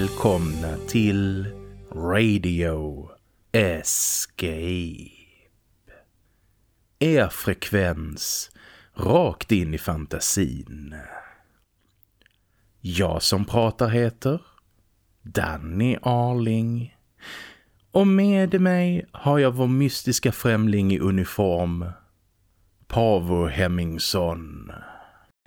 Välkomna till Radio Escape. Er frekvens rakt in i fantasin. Jag som pratar heter Danny Arling. Och med mig har jag vår mystiska främling i uniform, Pavo Hemmingsson.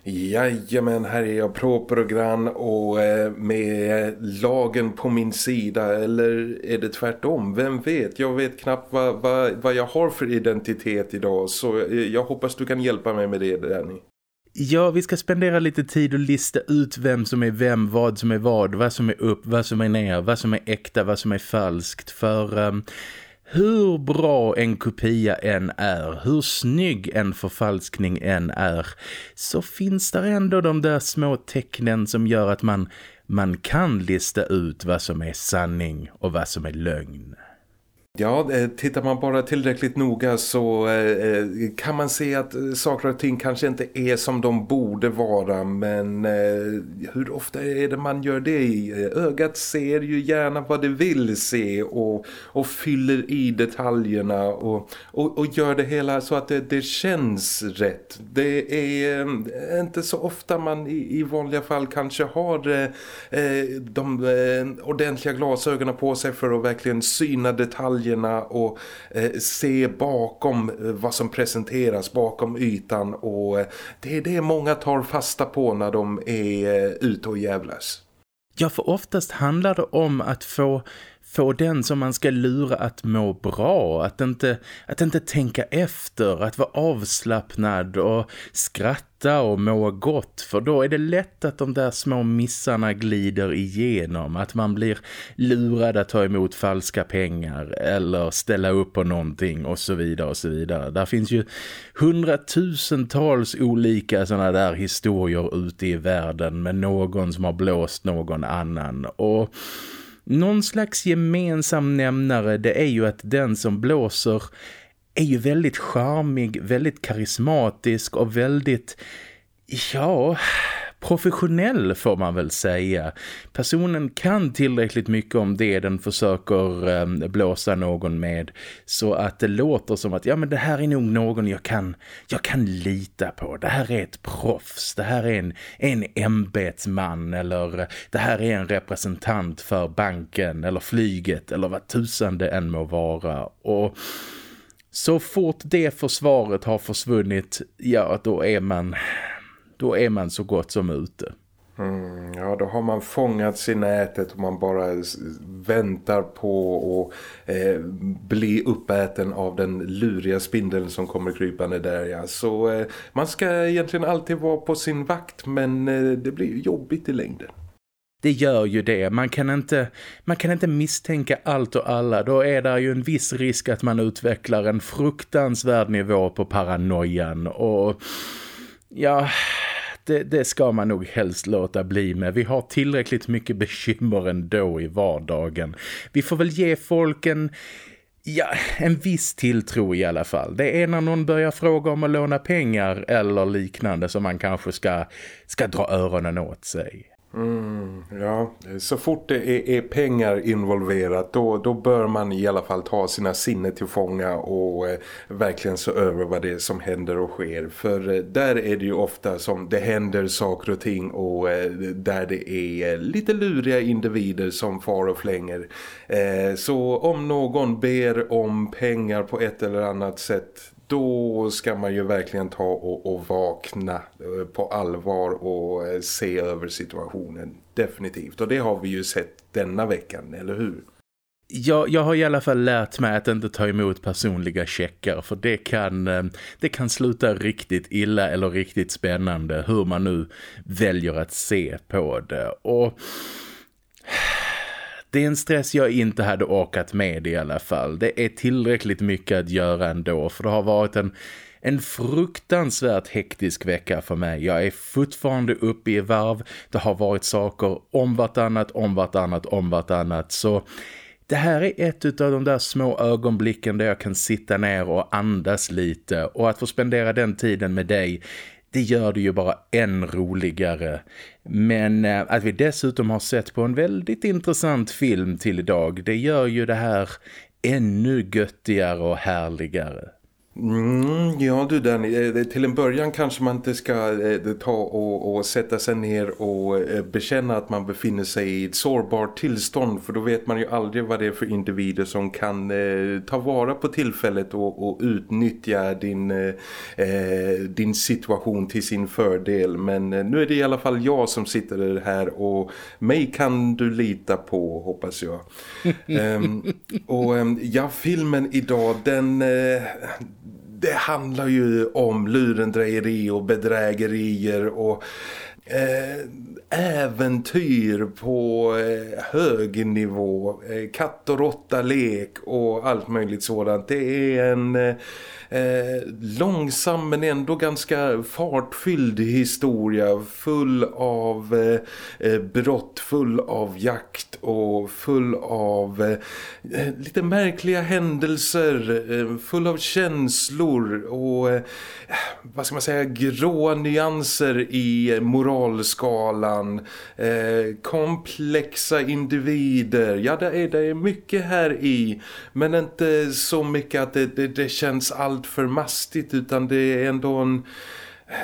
Jajamän, här är jag proper och grann och eh, med lagen på min sida eller är det tvärtom? Vem vet? Jag vet knappt vad, vad, vad jag har för identitet idag så eh, jag hoppas du kan hjälpa mig med det Danny. Ja, vi ska spendera lite tid och lista ut vem som är vem, vad som är vad, vad som är upp, vad som är ner, vad som är äkta, vad som är falskt. För um, hur bra en kopia än är, hur snygg en förfalskning än är, så finns det ändå de där små tecknen som gör att man, man kan lista ut vad som är sanning och vad som är lögn. Ja, eh, tittar man bara tillräckligt noga så eh, eh, kan man se att saker och ting kanske inte är som de borde vara men hur ofta är det man gör det? Ögat ser ju gärna vad det vill se och, och fyller i detaljerna och, och, och gör det hela så att det, det, känns rätt. Det är inte så ofta man i, i vanliga fall kanske har de ordentliga glasögonen på sig för att verkligen syna detaljer detaljerna och eh, se bakom eh, vad som presenteras bakom ytan och eh, det är det många tar fasta på när de är eh, ute och jävlas. Ja, för oftast handlar det om att få få den som man ska lura att må bra, att inte, att inte tänka efter, att vara avslappnad och skratta och må gott för då är det lätt att de där små missarna glider igenom, att man blir lurad att ta emot falska pengar eller ställa upp på någonting och så vidare och så vidare. Där finns ju hundratusentals olika sådana där historier ute i världen med någon som har blåst någon annan och någon slags gemensam nämnare det är ju att den som blåser är ju väldigt charmig, väldigt karismatisk och väldigt, ja, professionell får man väl säga. Personen kan tillräckligt mycket om det den försöker eh, blåsa någon med så att det låter som att ja men det här är nog någon jag kan, jag kan lita på. Det här är ett proffs, det här är en, en ämbetsman eller det här är en representant för banken eller flyget eller vad tusan det än må vara. Och så fort det försvaret har försvunnit, ja då är man då är man så gott som ute. Mm, ja, då har man fångats i nätet och man bara väntar på att eh, bli uppäten av den luriga spindeln som kommer krypande där. Ja. Så eh, man ska egentligen alltid vara på sin vakt men eh, det blir jobbigt i längden. Det gör ju det. Man kan, inte, man kan inte misstänka allt och alla. Då är det ju en viss risk att man utvecklar en fruktansvärd nivå på paranoian och ja, det, det, ska man nog helst låta bli med. Vi har tillräckligt mycket bekymmer ändå i vardagen. Vi får väl ge folk en... Ja, en viss tilltro i alla fall. Det är när någon börjar fråga om att låna pengar eller liknande som man kanske ska, ska dra öronen åt sig. Mm, ja, så fort det är, är, pengar involverat då, då bör man i alla fall ta sina sinne till fånga och eh, verkligen se över vad det är som händer och sker. För eh, där är det ju ofta som det händer saker och ting och eh, där det är eh, lite luriga individer som far och flänger. Eh, så om någon ber om pengar på ett eller annat sätt då ska man ju verkligen ta och, och vakna eh, på allvar och eh, se över situationen. Definitivt. Och det har vi ju sett denna veckan, eller hur? Jag, jag har i alla fall lärt mig att inte ta emot personliga checkar för det kan, eh, det kan sluta riktigt illa eller riktigt spännande hur man nu väljer att se på det. Och det är en stress jag inte hade orkat med i alla fall. Det är tillräckligt mycket att göra ändå för det har varit en, en fruktansvärt hektisk vecka för mig. Jag är fortfarande uppe i varv. Det har varit saker om vartannat, om vartannat, om vartannat. Så det här är ett av de där små ögonblicken där jag kan sitta ner och andas lite. Och att få spendera den tiden med dig det gör det ju bara än roligare. Men eh, att vi dessutom har sett på en väldigt intressant film till idag, det gör ju det här ännu göttigare och härligare. Mm, ja du Danny, eh, till en början kanske man inte ska eh, ta och, och, sätta sig ner och eh, bekänna att man befinner sig i ett sårbart tillstånd för då vet man ju aldrig vad det är för individer som kan eh, ta vara på tillfället och, och utnyttja din, eh, din situation till sin fördel men nu är det i alla fall jag som sitter här och mig kan du lita på hoppas jag. um, och um, ja, filmen idag den... Det handlar ju om lurendrejeri och bedrägerier och eh, äventyr på eh, hög nivå, eh, katt och råtta lek och allt möjligt sådant. Det är en eh, eh långsam men ändå ganska fartfylld historia. Full av eh, eh brott, full av jakt och full av eh, eh lite märkliga händelser, full av känslor och eh, vad ska man säga, gråa nyanser i moralskalan, eh, komplexa individer. Ja, det är, det är mycket här i, men inte så mycket att det, det, det känns allt för mastigt utan det är ändå en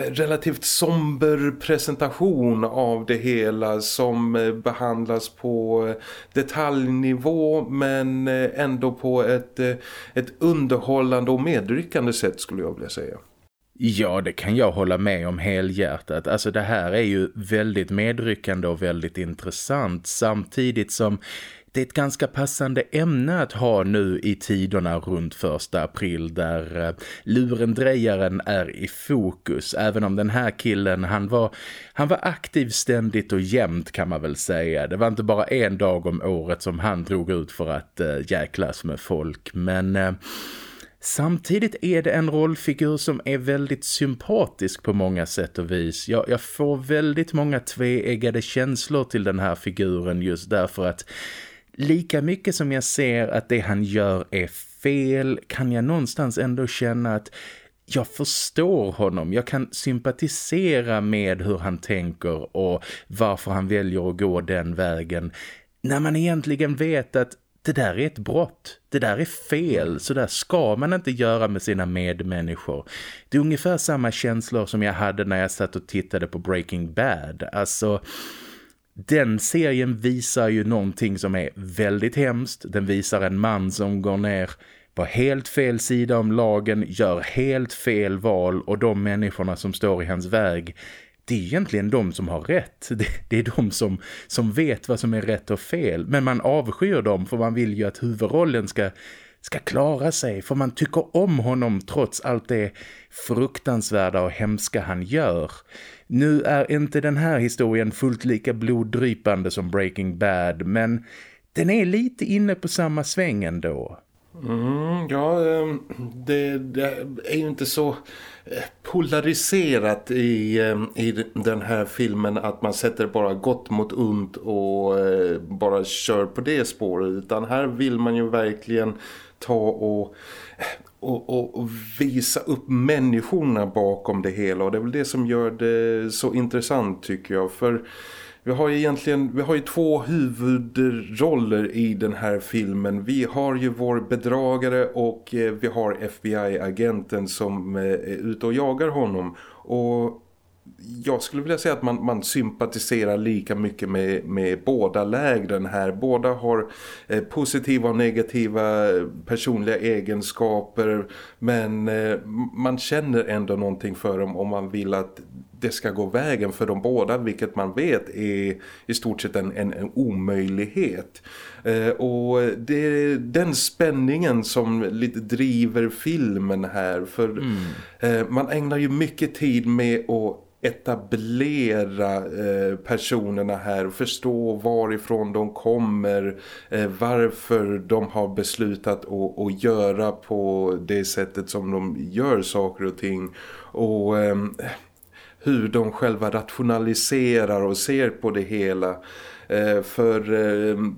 relativt somber presentation av det hela som eh, behandlas på eh, detaljnivå men eh, ändå på ett, ett underhållande och medryckande sätt skulle jag vilja säga. Ja, det kan jag hålla med om helhjärtat. Alltså det här är ju väldigt medryckande och väldigt intressant samtidigt som det är ett ganska passande ämne att ha nu i tiderna runt första april där eh, lurendrejaren är i fokus. Även om den här killen, han var, han var aktiv ständigt och jämt kan man väl säga. Det var inte bara en dag om året som han drog ut för att äh, jäklas med folk. Men... Äh, Samtidigt är det en rollfigur som är väldigt sympatisk på många sätt och vis. Jag, jag får väldigt många tveeggade känslor till den här figuren just därför att lika mycket som jag ser att det han gör är fel kan jag någonstans ändå känna att jag förstår honom. Jag kan sympatisera med hur han tänker och varför han väljer att gå den vägen. När man egentligen vet att det där är ett brott. Det där är fel. Så där ska man inte göra med sina medmänniskor. Det är ungefär samma känslor som jag hade när jag satt och tittade på Breaking Bad. Alltså den serien visar ju någonting som är väldigt hemskt. Den visar en man som går ner på helt fel sida om lagen, gör helt fel val och de människorna som står i hans väg det är egentligen de som har rätt. Det, det, är de som, som vet vad som är rätt och fel. Men man avskyr dem för man vill ju att huvudrollen ska, ska klara sig. För man tycker om honom trots allt det fruktansvärda och hemska han gör. Nu är inte den här historien fullt lika bloddrypande som Breaking Bad men den är lite inne på samma sväng ändå. Mm, ja, ehm, det, det, är ju inte så eh, polariserat i, ehm, i den här filmen att man sätter bara gott mot ont och eh, bara kör på det spåret utan här vill man ju verkligen ta och och, och, och, visa upp människorna bakom det hela och det är väl det som gör det så intressant tycker jag för vi har ju egentligen vi har ju två huvudroller i den här filmen. Vi har ju vår bedragare och eh, vi har FBI-agenten som eh, är ute och jagar honom och jag skulle vilja säga att man, man sympatiserar lika mycket med, med båda lägren här. Båda har eh, positiva och negativa eh, personliga egenskaper men eh, man känner ändå någonting för dem om man vill att det ska gå vägen för dem båda vilket man vet är i stort sett en, en, en omöjlighet. Eh, och det är den spänningen som lite driver filmen här för mm. eh, man ägnar ju mycket tid med att etablera eh, personerna här förstå varifrån de kommer eh, varför de har beslutat att, att göra på det sättet som de gör saker och ting och eh, hur de själva rationaliserar och ser på det hela. Eh, för ehm,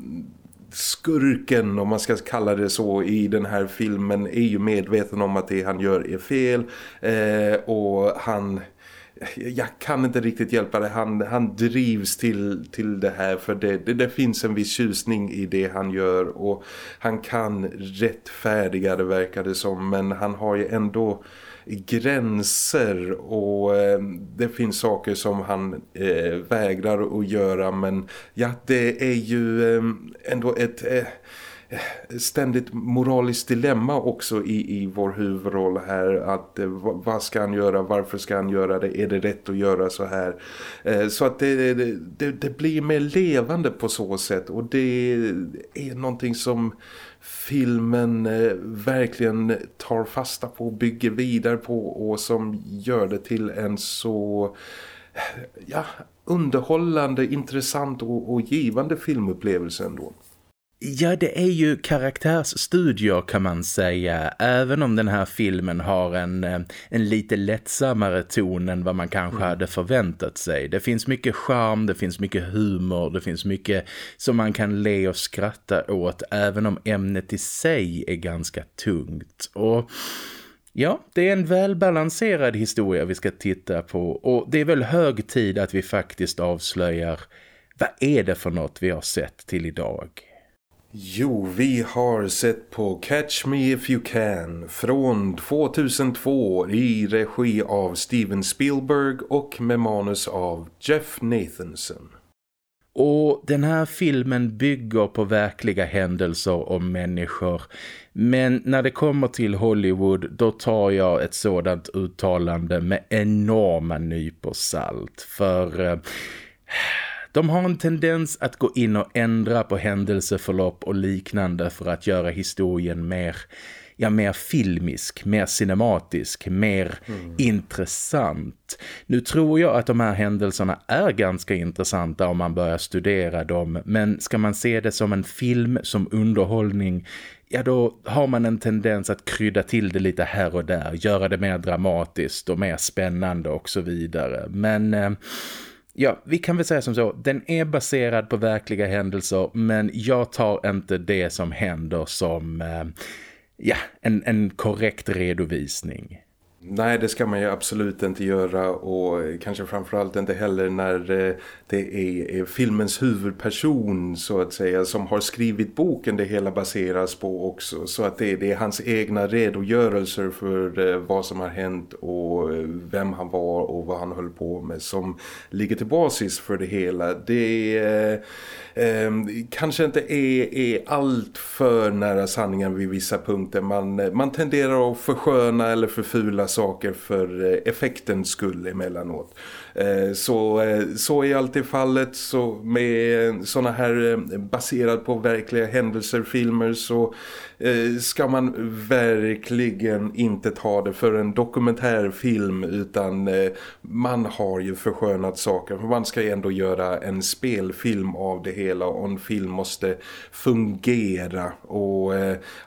skurken om man ska kalla det så i den här filmen är ju medveten om att det han gör är fel. Eh, och han jag kan inte riktigt hjälpa det. Han, han drivs till, till det här för det, det, det finns en viss tjusning i det han gör. Och han kan rättfärdiga det verkar det som. Men han har ju ändå gränser och eh, det finns saker som han eh, vägrar att göra men ja det är ju eh, ändå ett eh, eh, ständigt moraliskt dilemma också i, i vår huvudroll här att eh, vad ska han göra, varför ska han göra det, är det rätt att göra så här? Eh, så att det, det, det blir mer levande på så sätt och det är någonting som filmen eh, verkligen tar fasta på och bygger vidare på och som gör det till en så ja, underhållande, intressant och, och givande filmupplevelse ändå. Ja, det är ju karaktärsstudier kan man säga. Även om den här filmen har en, eh, en lite lättsammare ton än vad man kanske mm. hade förväntat sig. Det finns mycket charm, det finns mycket humor, det finns mycket som man kan le och skratta åt. Även om ämnet i sig är ganska tungt. Och... Ja, det är en välbalanserad historia vi ska titta på och det är väl hög tid att vi faktiskt avslöjar vad är det för något vi har sett till idag. Jo, vi har sett på Catch Me If You Can från 2002 i regi av Steven Spielberg och med manus av Jeff Nathanson. Och den här filmen bygger på verkliga händelser om människor. Men när det kommer till Hollywood då tar jag ett sådant uttalande med enorma nypor salt. För... Eh, de har en tendens att gå in och ändra på händelseförlopp och liknande för att göra historien mer, ja, mer filmisk, mer cinematisk, mer mm. intressant. Nu tror jag att de här händelserna är ganska intressanta om man börjar studera dem, men ska man se det som en film, som underhållning, ja då har man en tendens att krydda till det lite här och där, göra det mer dramatiskt och mer spännande och så vidare. Men... Eh, Ja, vi kan väl säga som så. Den är baserad på verkliga händelser men jag tar inte det som händer som eh, ja, en, en korrekt redovisning. Nej, det ska man ju absolut inte göra och kanske framförallt inte heller när eh, det är filmens huvudperson så att säga som har skrivit boken det hela baseras på också. Så att det, är hans egna redogörelser för eh, vad som har hänt och eh, vem han var och vad han höll på med som ligger till basis för det hela. Det är eh, ehm, kanske inte är, är allt för nära sanningen vid vissa punkter. Man, man tenderar att försköna eller förfula saker för eh, effektens skull emellanåt. Eh, så, eh, så är alltid fallet så med sådana här eh, baserat på verkliga händelser filmer så ska man verkligen inte ta det för en dokumentärfilm utan man har ju förskönat saker för man ska ju ändå göra en spelfilm av det hela och en film måste fungera och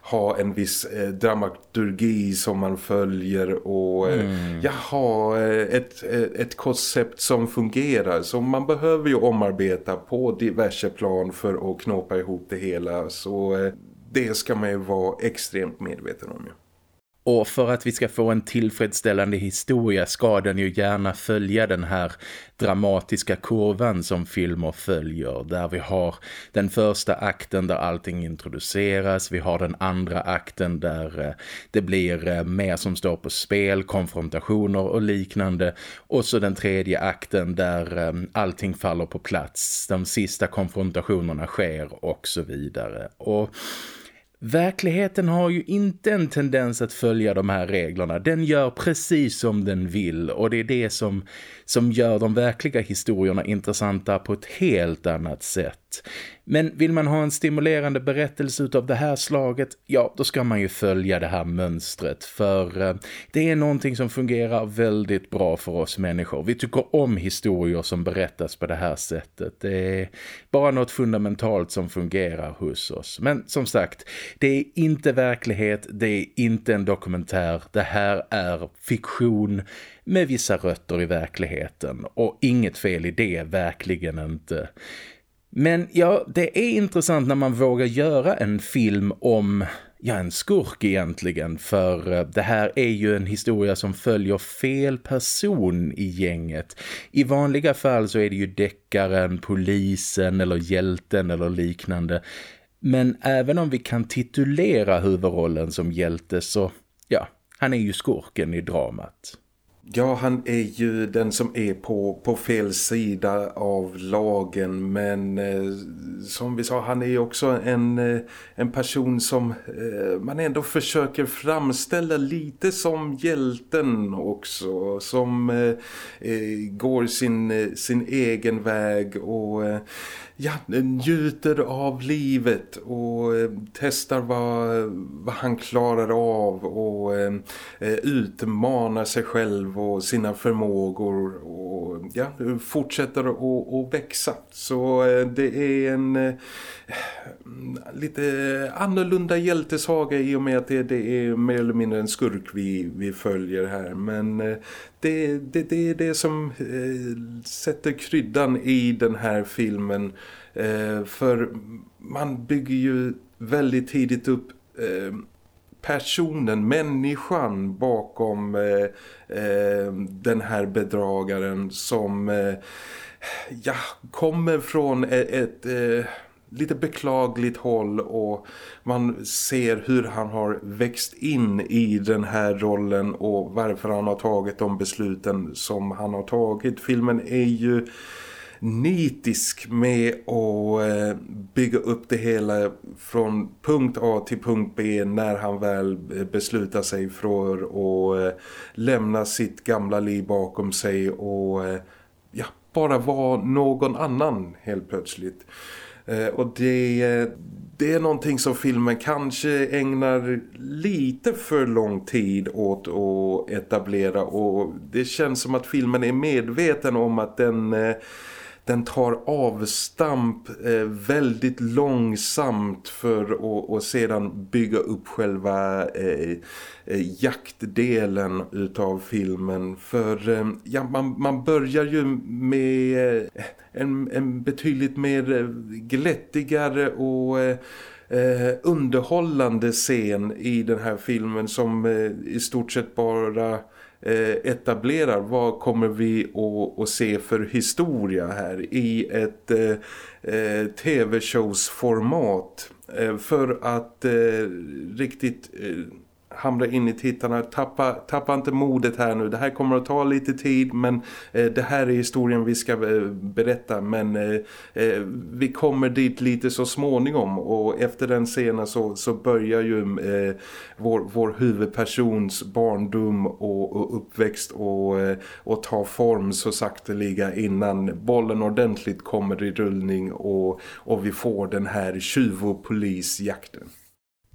ha en viss dramaturgi som man följer och mm. ja, ha ett, ett koncept som fungerar. Så man behöver ju omarbeta på diverse plan för att knåpa ihop det hela. Så eh, det ska man ju vara extremt medveten om. Ja. Och för att vi ska få en tillfredsställande historia ska den ju gärna följa den här dramatiska kurvan som filmer följer. Där vi har den första akten där allting introduceras. Vi har den andra akten där eh, det blir eh, mer som står på spel, konfrontationer och liknande. Och så den tredje akten där eh, allting faller på plats. De sista konfrontationerna sker och så vidare. Och Verkligheten har ju inte en tendens att följa de här reglerna. Den gör precis som den vill och det är det som, som gör de verkliga historierna intressanta på ett helt annat sätt. Men vill man ha en stimulerande berättelse av det här slaget, ja då ska man ju följa det här mönstret. För eh, det är någonting som fungerar väldigt bra för oss människor. Vi tycker om historier som berättas på det här sättet. Det är bara något fundamentalt som fungerar hos oss. Men som sagt, det är inte verklighet, det är inte en dokumentär. Det här är fiktion med vissa rötter i verkligheten. Och inget fel i det, verkligen inte. Men ja, det är intressant när man vågar göra en film om ja, en skurk egentligen för eh, det här är ju en historia som följer fel person i gänget. I vanliga fall så är det ju deckaren, polisen eller hjälten eller liknande. Men även om vi kan titulera huvudrollen som hjälte så, ja, han är ju skurken i dramat. Ja, han är ju den som är på, på fel sida av lagen men eh, som vi sa, han är ju också en, eh, en person som eh, man ändå försöker framställa lite som hjälten också som eh, eh går sin, eh, sin egen väg och eh, ja, njuter av livet och eh, testar vad, vad han klarar av och eh, eh, utmanar sig själv och sina förmågor och ja, fortsätter att, att växa. Så eh, det är en eh, lite annorlunda hjältesaga i och med att det, det är mer eller mindre en skurk vi, vi följer här. Men eh, det, det, det är det som eh, sätter kryddan i den här filmen. Eh, för man bygger ju väldigt tidigt upp eh, personen, människan bakom eh, eh, den här bedragaren som eh, ja, kommer från ett, ett eh, lite beklagligt håll och man ser hur han har växt in i den här rollen och varför han har tagit de besluten som han har tagit. Filmen är ju nitisk med att eh, bygga upp det hela från punkt A till punkt B när han väl eh, beslutar sig för att eh, lämna sitt gamla liv bakom sig och ja, bara vara någon annan helt plötsligt. Eh, och det, det är någonting som filmen kanske ägnar lite för lång tid åt att etablera. Och det känns som att filmen är medveten om att den eh, den tar avstamp eh, väldigt långsamt för att och sedan bygga upp själva eh, eh, jaktdelen utav filmen. För eh, ja, man, man börjar ju med eh, en, en betydligt mer eh, glättigare och eh, eh, underhållande scen i den här filmen som eh, i stort sett bara Eh, etablerar vad kommer vi att, se för historia här i ett eh, eh tv-shows-format? Eh, för att eh, riktigt eh, hamra in i tittarna. Tappa, tappa inte modet här nu. Det här kommer att ta lite tid men eh, det här är historien vi ska eh, berätta. Men eh, eh, vi kommer dit lite så småningom och efter den scenen så, så börjar ju eh, vår, vår huvudpersons barndom och, och uppväxt och, eh, och ta form så sakteliga innan bollen ordentligt kommer i rullning och, och vi får den här tjuvopolisjakten.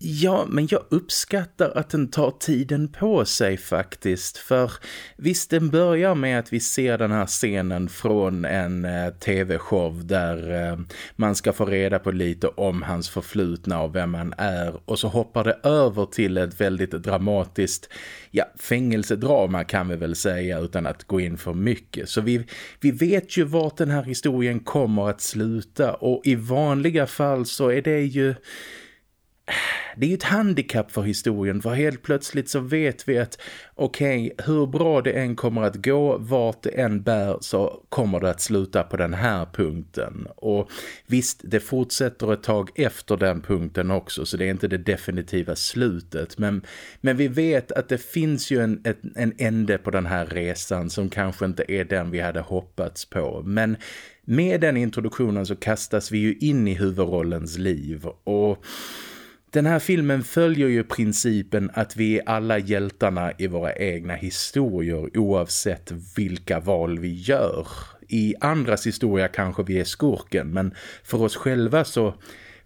Ja, men jag uppskattar att den tar tiden på sig faktiskt. För visst, den börjar med att vi ser den här scenen från en eh, tv-show där eh, man ska få reda på lite om hans förflutna och vem han är. Och så hoppar det över till ett väldigt dramatiskt, ja, fängelsedrama kan vi väl säga utan att gå in för mycket. Så vi, vi vet ju vart den här historien kommer att sluta och i vanliga fall så är det ju det är ju ett handikapp för historien för helt plötsligt så vet vi att okej, okay, hur bra det än kommer att gå, vart det än bär så kommer det att sluta på den här punkten. Och visst, det fortsätter ett tag efter den punkten också så det är inte det definitiva slutet. Men, men vi vet att det finns ju en, en, en ände på den här resan som kanske inte är den vi hade hoppats på. Men med den introduktionen så kastas vi ju in i huvudrollens liv och den här filmen följer ju principen att vi är alla hjältarna i våra egna historier oavsett vilka val vi gör. I andras historia kanske vi är skurken men för oss själva så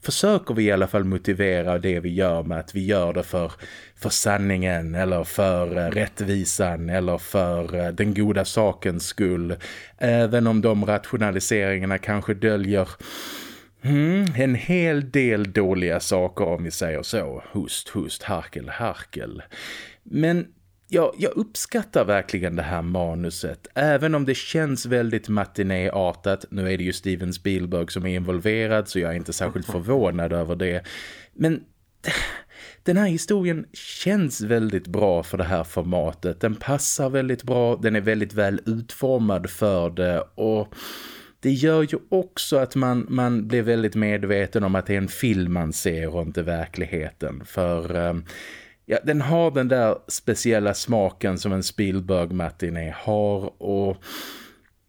försöker vi i alla fall motivera det vi gör med att vi gör det för, för sanningen eller för eh, rättvisan eller för eh, den goda sakens skull. Även om de rationaliseringarna kanske döljer Mm, en hel del dåliga saker om vi säger så. Hust, hust, harkel, harkel. Men ja, jag uppskattar verkligen det här manuset. Även om det känns väldigt matinéartat. Nu är det ju Steven Spielberg som är involverad så jag är inte särskilt förvånad över det. Men den här historien känns väldigt bra för det här formatet. Den passar väldigt bra, den är väldigt väl utformad för det och det gör ju också att man, man blir väldigt medveten om att det är en film man ser och inte verkligheten. För ehm, ja, den har den där speciella smaken som en Spielberg-matiné har och...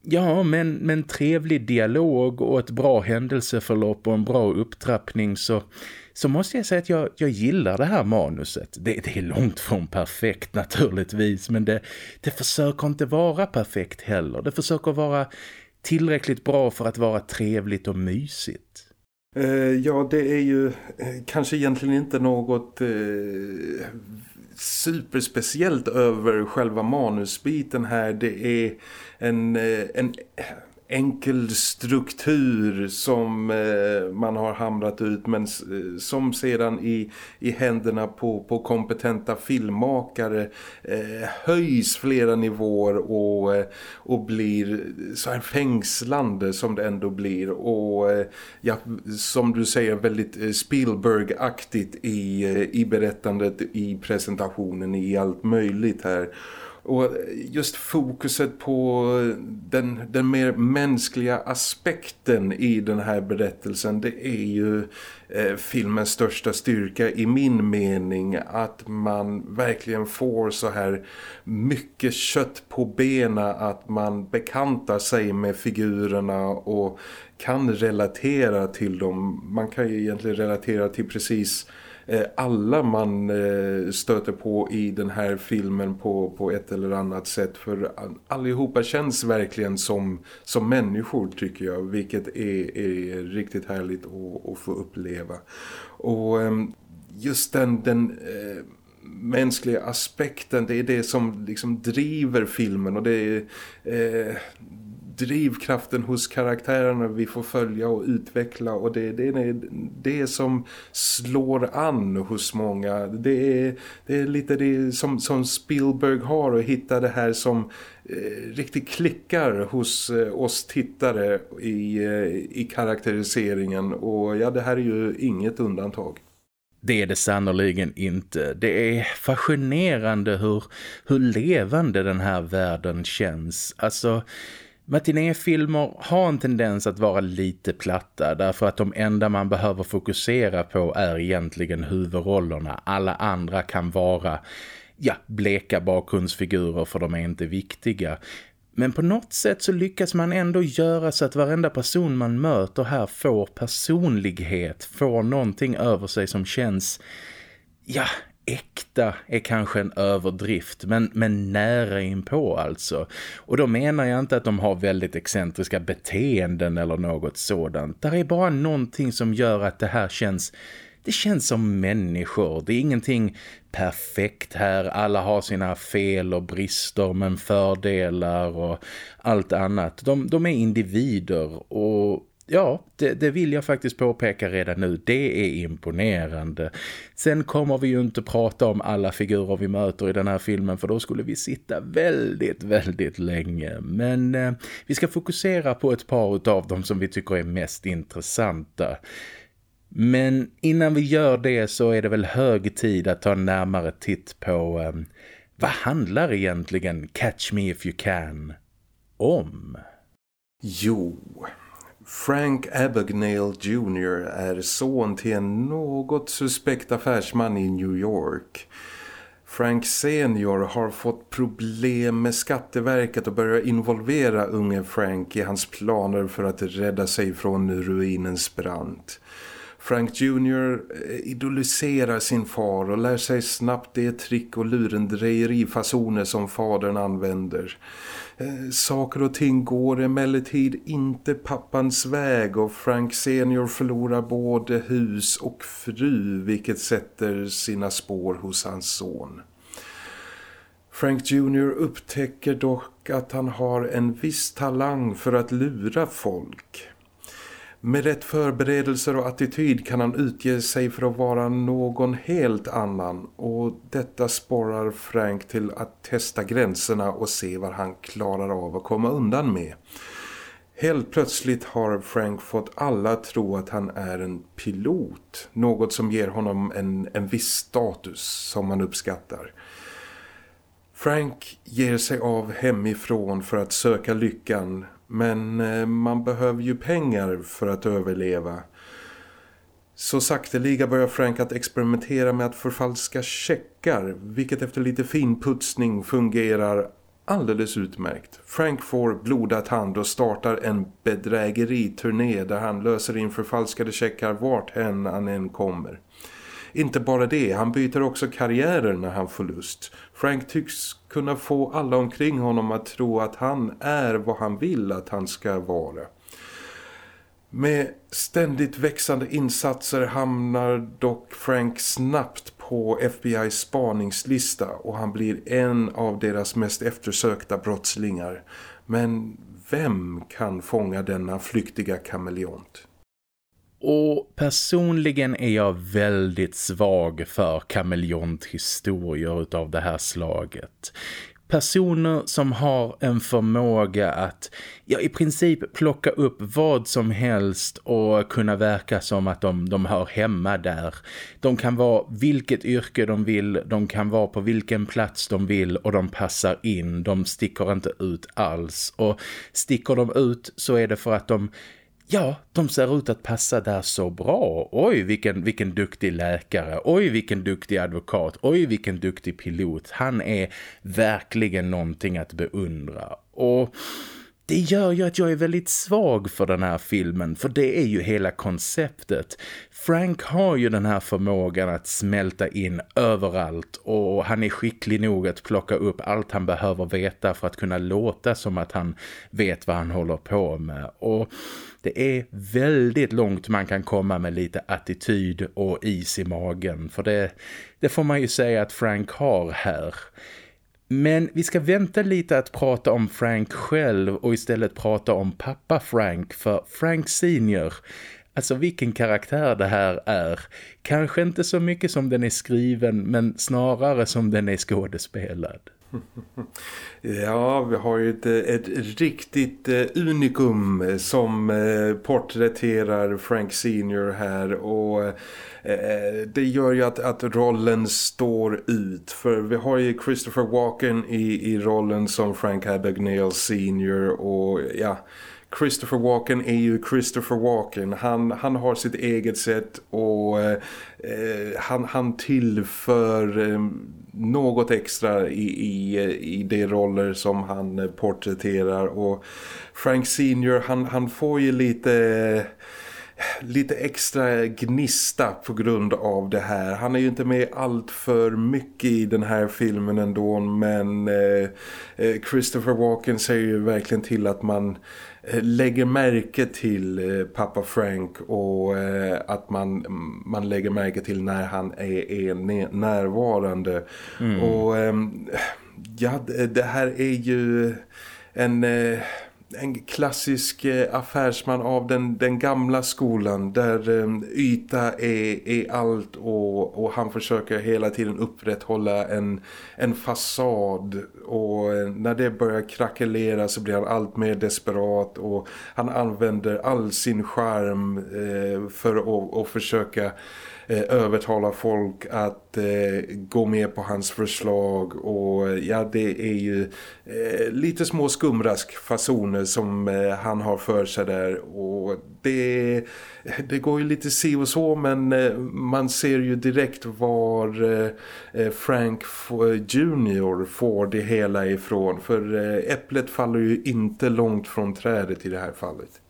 Ja, men med en trevlig dialog och ett bra händelseförlopp och en bra upptrappning så, så måste jag säga att jag, jag gillar det här manuset. Det, det är långt från perfekt naturligtvis men det, det försöker inte vara perfekt heller. Det försöker vara tillräckligt bra för att vara trevligt och mysigt. Eh, ja, det är ju eh, kanske egentligen inte något eh, superspeciellt över själva manusbiten här. Det är en, eh, en enkel struktur som eh, man har hamrat ut men eh, som sedan i, i händerna på, på kompetenta filmmakare eh, höjs flera nivåer och, och blir så här fängslande som det ändå blir och ja, som du säger väldigt Spielberg-aktigt i, i berättandet, i presentationen, i allt möjligt här. Och just fokuset på den, den mer mänskliga aspekten i den här berättelsen det är ju eh, filmens största styrka i min mening att man verkligen får så här mycket kött på bena att man bekantar sig med figurerna och kan relatera till dem. Man kan ju egentligen relatera till precis Eh, Eh, alla man eh, stöter på i den här filmen på, på ett eller annat sätt. För allihopa känns verkligen som, som människor tycker jag. Vilket är, är riktigt härligt att, att få uppleva. Och ehm, just den, den eh, mänskliga aspekten det är det som liksom driver filmen. Och det är eh, drivkraften hos karaktärerna vi får följa och utveckla och det, det är det som slår an hos många. Det är, det är lite det som, som Spielberg har att hitta det här som eh, riktigt klickar hos eh, oss tittare i, eh, i karaktäriseringen och ja det här är ju inget undantag. Det är det sannoliken inte. Det är fascinerande hur, hur levande den här världen känns. Alltså Matinéfilmer har en tendens att vara lite platta därför att de enda man behöver fokusera på är egentligen huvudrollerna. Alla andra kan vara ja, bleka bakgrundsfigurer för de är inte viktiga. Men på något sätt så lyckas man ändå göra så att varenda person man möter här får personlighet, får någonting över sig som känns ja, äkta är kanske en överdrift men, men nära inpå alltså. Och då menar jag inte att de har väldigt excentriska beteenden eller något sådant. Det är bara någonting som gör att det här känns... Det känns som människor. Det är ingenting perfekt här. Alla har sina fel och brister men fördelar och allt annat. De, de är individer och Ja, det, det, vill jag faktiskt påpeka redan nu. Det är imponerande. Sen kommer vi ju inte prata om alla figurer vi möter i den här filmen för då skulle vi sitta väldigt, väldigt länge. Men eh, vi ska fokusera på ett par av dem som vi tycker är mest intressanta. Men innan vi gör det så är det väl hög tid att ta en närmare titt på eh, vad handlar egentligen Catch Me If You Can om? Jo... Frank Abagnale Jr. är son till en något suspekt affärsman i New York. Frank senior har fått problem med Skatteverket och börjar involvera unge Frank i hans planer för att rädda sig från ruinens brant. Frank Jr. Eh, idoliserar sin far och lär sig snabbt det trick och lurendrejerifasoner som fadern använder. Eh, saker och ting går emellertid inte pappans väg och Frank senior förlorar både hus och fru vilket sätter sina spår hos hans son. Frank Jr. upptäcker dock att han har en viss talang för att lura folk. Med rätt förberedelser och attityd kan han utge sig för att vara någon helt annan och detta sporrar Frank till att testa gränserna och se vad han klarar av att komma undan med. Helt plötsligt har Frank fått alla att tro att han är en pilot. Något som ger honom en, en viss status som man uppskattar. Frank ger sig av hemifrån för att söka lyckan men eh, man behöver ju pengar för att överleva. Så sakteliga börjar Frank att experimentera med att förfalska checkar vilket efter lite finputsning fungerar alldeles utmärkt. Frank får blodad hand och startar en bedrägeriturné där han löser in förfalskade checkar vart än han än kommer. Inte bara det, han byter också karriärer när han får lust. Frank tycks kunna få alla omkring honom att tro att han är vad han vill att han ska vara. Med ständigt växande insatser hamnar dock Frank snabbt på FBI's spaningslista och han blir en av deras mest eftersökta brottslingar. Men vem kan fånga denna flyktiga kameleont? Och personligen är jag väldigt svag för kameleonthistorier utav det här slaget. Personer som har en förmåga att ja, i princip plocka upp vad som helst och kunna verka som att de, de hör hemma där. De kan vara vilket yrke de vill, de kan vara på vilken plats de vill och de passar in. De sticker inte ut alls. Och sticker de ut så är det för att de Ja, de ser ut att passa där så bra. Oj, vilken, vilken duktig läkare. Oj, vilken duktig advokat. Oj, vilken duktig pilot. Han är verkligen någonting att beundra. Och det gör ju att jag är väldigt svag för den här filmen. För det är ju hela konceptet. Frank har ju den här förmågan att smälta in överallt och han är skicklig nog att plocka upp allt han behöver veta för att kunna låta som att han vet vad han håller på med. Och det är väldigt långt man kan komma med lite attityd och is i magen för det, det får man ju säga att Frank har här. Men vi ska vänta lite att prata om Frank själv och istället prata om pappa Frank för Frank senior Alltså vilken karaktär det här är. Kanske inte så mycket som den är skriven men snarare som den är skådespelad. Ja, vi har ju ett, ett riktigt eh, unikum eh, som eh, porträtterar Frank Senior här och eh, eh, det gör ju att, att rollen står ut för vi har ju Christopher Walken i, i rollen som Frank Abagnale Senior och ja Christopher Walken är ju Christopher Walken. Han, han har sitt eget sätt och eh, han, han tillför eh, något extra i, i, i de roller som han porträtterar. Och Frank Senior han, han får ju lite lite extra gnista på grund av det här. Han är ju inte med allt för mycket i den här filmen ändå men eh, eh Christopher Walken säger ju verkligen till att man lägger märke till eh, pappa Frank och eh, att man, man lägger märke till när han är, är närvarande. Mm. Och ehm, ja, det här är ju en en klassisk eh, affärsman av den, den gamla skolan där eh, yta är, är allt och, och han försöker hela tiden upprätthålla en, en fasad. Och eh, när det börjar krackelera så blir han allt mer desperat och han använder all sin charm för att, att försöka Eh, övertala folk att eh, gå med på hans förslag. Och eh, ja det är ju eh, lite små skumrask-fasoner som eh, han har för sig där. Och det, det går ju lite si och så men eh, man ser ju direkt var eh, eh Frank Junior får det hela ifrån. För äpplet faller ju inte långt från trädet i det här fallet.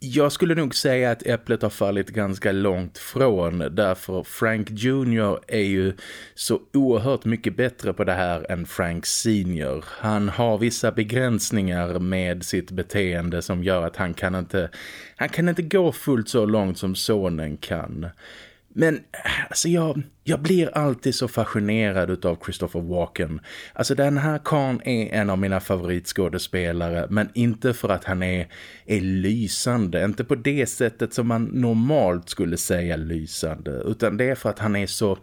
Jag skulle nog säga att äpplet har fallit ganska långt från därför Frank Jr är ju så oerhört mycket bättre på det här än Frank Senior. Han har vissa begränsningar med sitt beteende som gör att han kan inte, han kan inte gå fullt så långt som sonen kan. Men alltså jag, jag blir alltid så fascinerad av Christopher Walken. Alltså den här kan är en av mina favoritskådespelare men inte för att han är, är lysande. Inte på det sättet som man normalt skulle säga lysande utan det är för att han är så...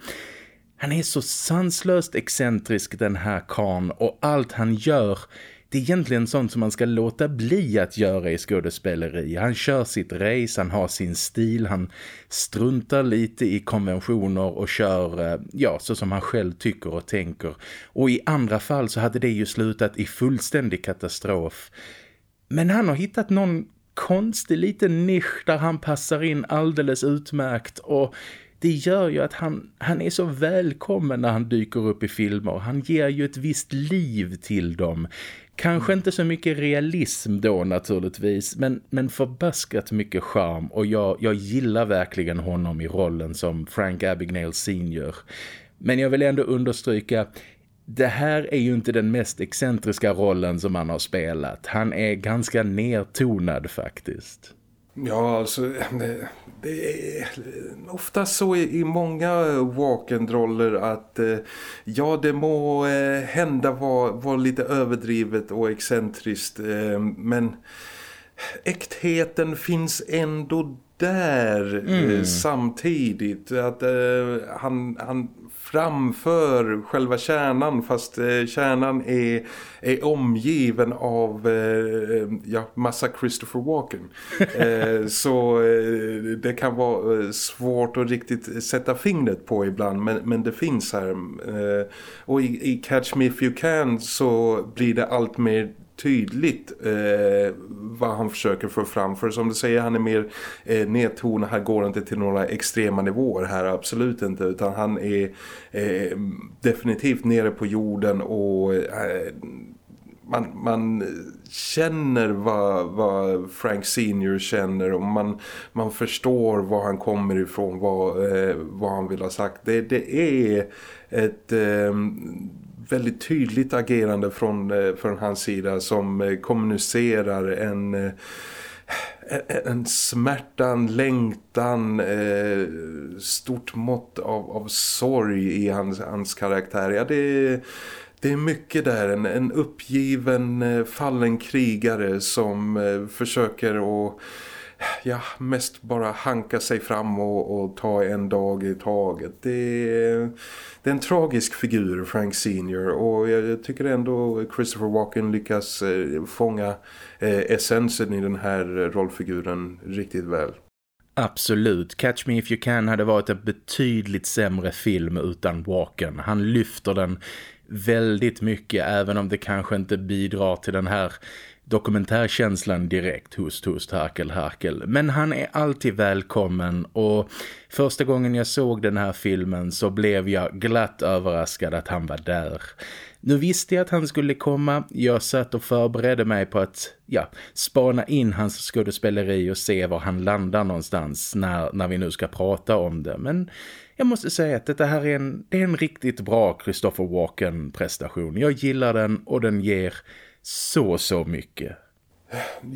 Han är så sanslöst excentrisk den här kan och allt han gör det är egentligen sånt som man ska låta bli att göra i skådespeleri. Han kör sitt race, han har sin stil, han struntar lite i konventioner och kör, eh, ja, så som han själv tycker och tänker. Och i andra fall så hade det ju slutat i fullständig katastrof. Men han har hittat någon konstig liten nisch där han passar in alldeles utmärkt och det gör ju att han, han är så välkommen när han dyker upp i filmer. Han ger ju ett visst liv till dem. Kanske inte så mycket realism då naturligtvis, men, men förbaskat mycket charm och jag, jag gillar verkligen honom i rollen som Frank Abagnale senior. Men jag vill ändå understryka, det här är ju inte den mest excentriska rollen som han har spelat. Han är ganska nertonad faktiskt. Ja, alltså det, det är ofta så i, i många walk-and-roller att eh, ja, det må eh, hända vara var lite överdrivet och excentriskt eh, men äktheten finns ändå där mm. samtidigt att han, han framför själva kärnan fast eh, kärnan är, är omgiven av eh, ja, massa Christopher Walken. eh, så det kan vara svårt att riktigt sätta fingret på ibland men, men det finns här. Och i, i Catch Me If You Can så blir det allt mer tydligt eh, vad han försöker få fram. För som du säger, han är mer eh, nedtonad. Här går inte till några extrema nivåer här, absolut inte. Utan han är eh, definitivt nere på jorden och eh, man, man känner vad, vad Frank Senior känner och man, man förstår var han kommer ifrån, vad, eh, vad han vill ha sagt. Det, det är ett eh, väldigt tydligt agerande från, eh, från hans sida som eh, kommunicerar en eh, en smärtan, längtan, eh, stort mått av, av sorg i hans, hans karaktär. Ja, det, det är mycket där. En, en uppgiven, fallen krigare som eh, försöker att ja, mest bara hanka sig fram och, och ta en dag i taget. Det är, det är en tragisk figur, Frank Senior. Och jag tycker ändå Christopher Walken lyckas eh, fånga eh, essensen i den här rollfiguren riktigt väl. Absolut. Catch Me If You Can hade varit en betydligt sämre film utan Walken. Han lyfter den väldigt mycket även om det kanske inte bidrar till den här dokumentärkänslan direkt hos hust, harkel, harkel. Men han är alltid välkommen och första gången jag såg den här filmen så blev jag glatt överraskad att han var där. Nu visste jag att han skulle komma. Jag satt och förberedde mig på att ja, spana in hans skådespeleri och se var han landar någonstans när, när vi nu ska prata om det. Men jag måste säga att det här är en, det är en riktigt bra Christopher Walken-prestation. Jag gillar den och den ger så, så mycket.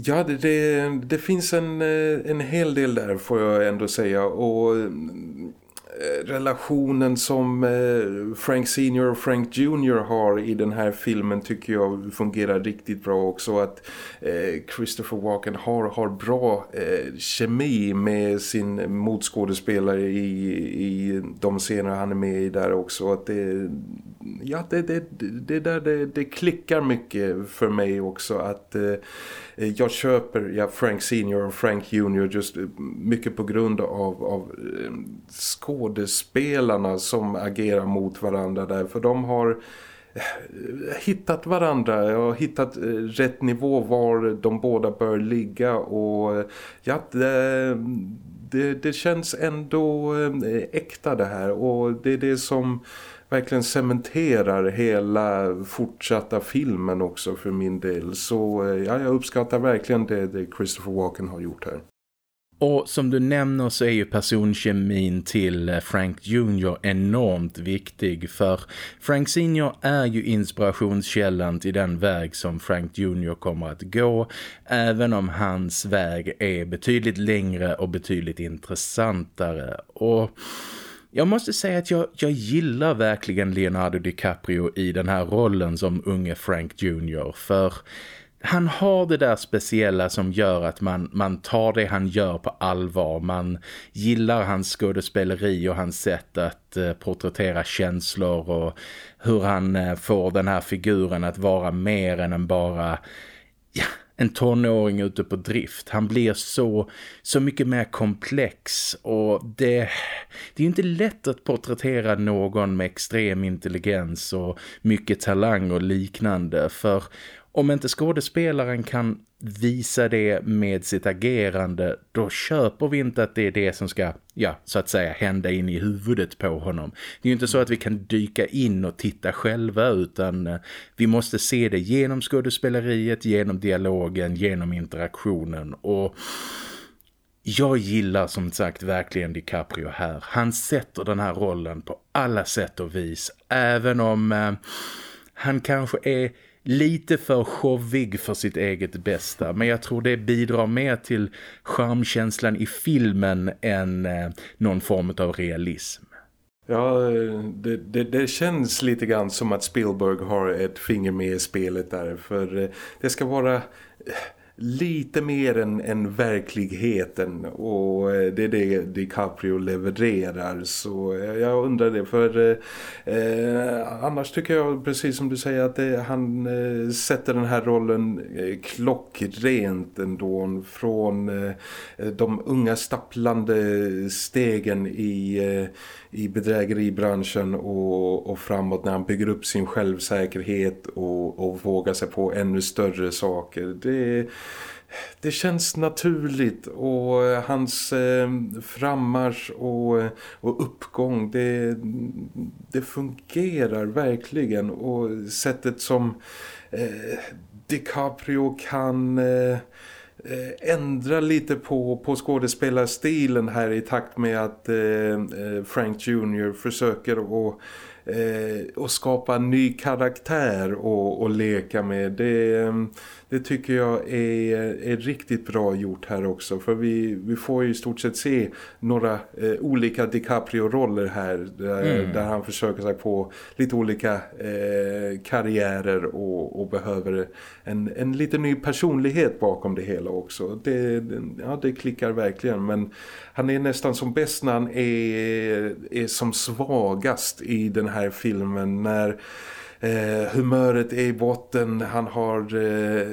Ja, det, det, det, finns en, eh, en hel del där får jag ändå säga och mm, Eh, relationen som eh, Frank Senior och Frank Junior har i den här filmen tycker jag fungerar riktigt bra också. Att eh, Christopher Walken har, har bra kemi med sin motskådespelare i, i de scener han är med i där också. Att det, ja, det, det, det där det, det klickar mycket för mig också att Eh, Eh, jag köper ja, Frank Senior och Frank Junior just eh, mycket på grund av, av eh, skådespelarna som agerar mot varandra där. För de har hittat varandra och hittat rätt nivå var de båda bör ligga och ja, det, det, det känns ändå äkta det här och det är det som verkligen cementerar hela fortsatta filmen också för min del. Så eh, ja, jag uppskattar verkligen det, det Christopher Walken har gjort här. Och som du nämner så är ju personkemin till eh, Frank Jr. enormt viktig för Frank Senior är ju inspirationskällan till den väg som Frank Jr. kommer att gå även om hans väg är betydligt längre och betydligt intressantare och jag måste säga att jag, jag gillar verkligen Leonardo DiCaprio i den här rollen som unge Frank Jr. För han har det där speciella som gör att man, man tar det han gör på allvar. Man gillar hans skådespeleri och hans sätt att eh, porträttera känslor och hur han eh, får den här figuren att vara mer än bara ja, en tonåring ute på drift. Han blir så, så mycket mer komplex och det, det är inte lätt att porträttera någon med extrem intelligens och mycket talang och liknande för om inte skådespelaren kan visa det med sitt agerande då köper vi inte att det är det som ska, ja, så att säga hända in i huvudet på honom. Det är ju inte så att vi kan dyka in och titta själva utan eh, vi måste se det genom skådespeleriet, genom dialogen, genom interaktionen och jag gillar som sagt verkligen DiCaprio här. Han sätter den här rollen på alla sätt och vis även om eh, han kanske är lite för showig för sitt eget bästa. Men jag tror det bidrar mer till charmkänslan i filmen än eh, någon form av realism. Ja, det, det, det, känns lite grann som att Spielberg har ett finger med i spelet där. För eh, det ska vara eh, lite mer än, än verkligheten. Och eh, det är det DiCaprio levererar. Så eh, jag undrar det för eh, eh, annars tycker jag precis som du säger att det, han eh, sätter den här rollen eh, klockrent ändå. Från eh, de unga stapplande stegen i, eh, i bedrägeribranschen och, och framåt när han bygger upp sin självsäkerhet och, och vågar sig på ännu större saker. Det, det känns naturligt och hans eh, frammarsch och, och uppgång det, det fungerar verkligen och sättet som eh, DiCaprio kan... Eh, Eh, ändra lite på, på skådespelarstilen här i takt med att eh, eh Frank Jr. försöker att eh, och skapa ny karaktär och, och leka med. Det, det tycker jag är, är riktigt bra gjort här också. För vi, vi får ju i stort sett se några eh, olika DiCaprio-roller här. Där, mm. där, han försöker sig på lite olika eh, karriärer och, och, behöver en, en lite ny personlighet bakom det hela också. Det, ja, det klickar verkligen. Men han är nästan som bäst när han är, är som svagast i den här här filmen. När eh, humöret är i botten, han har eh,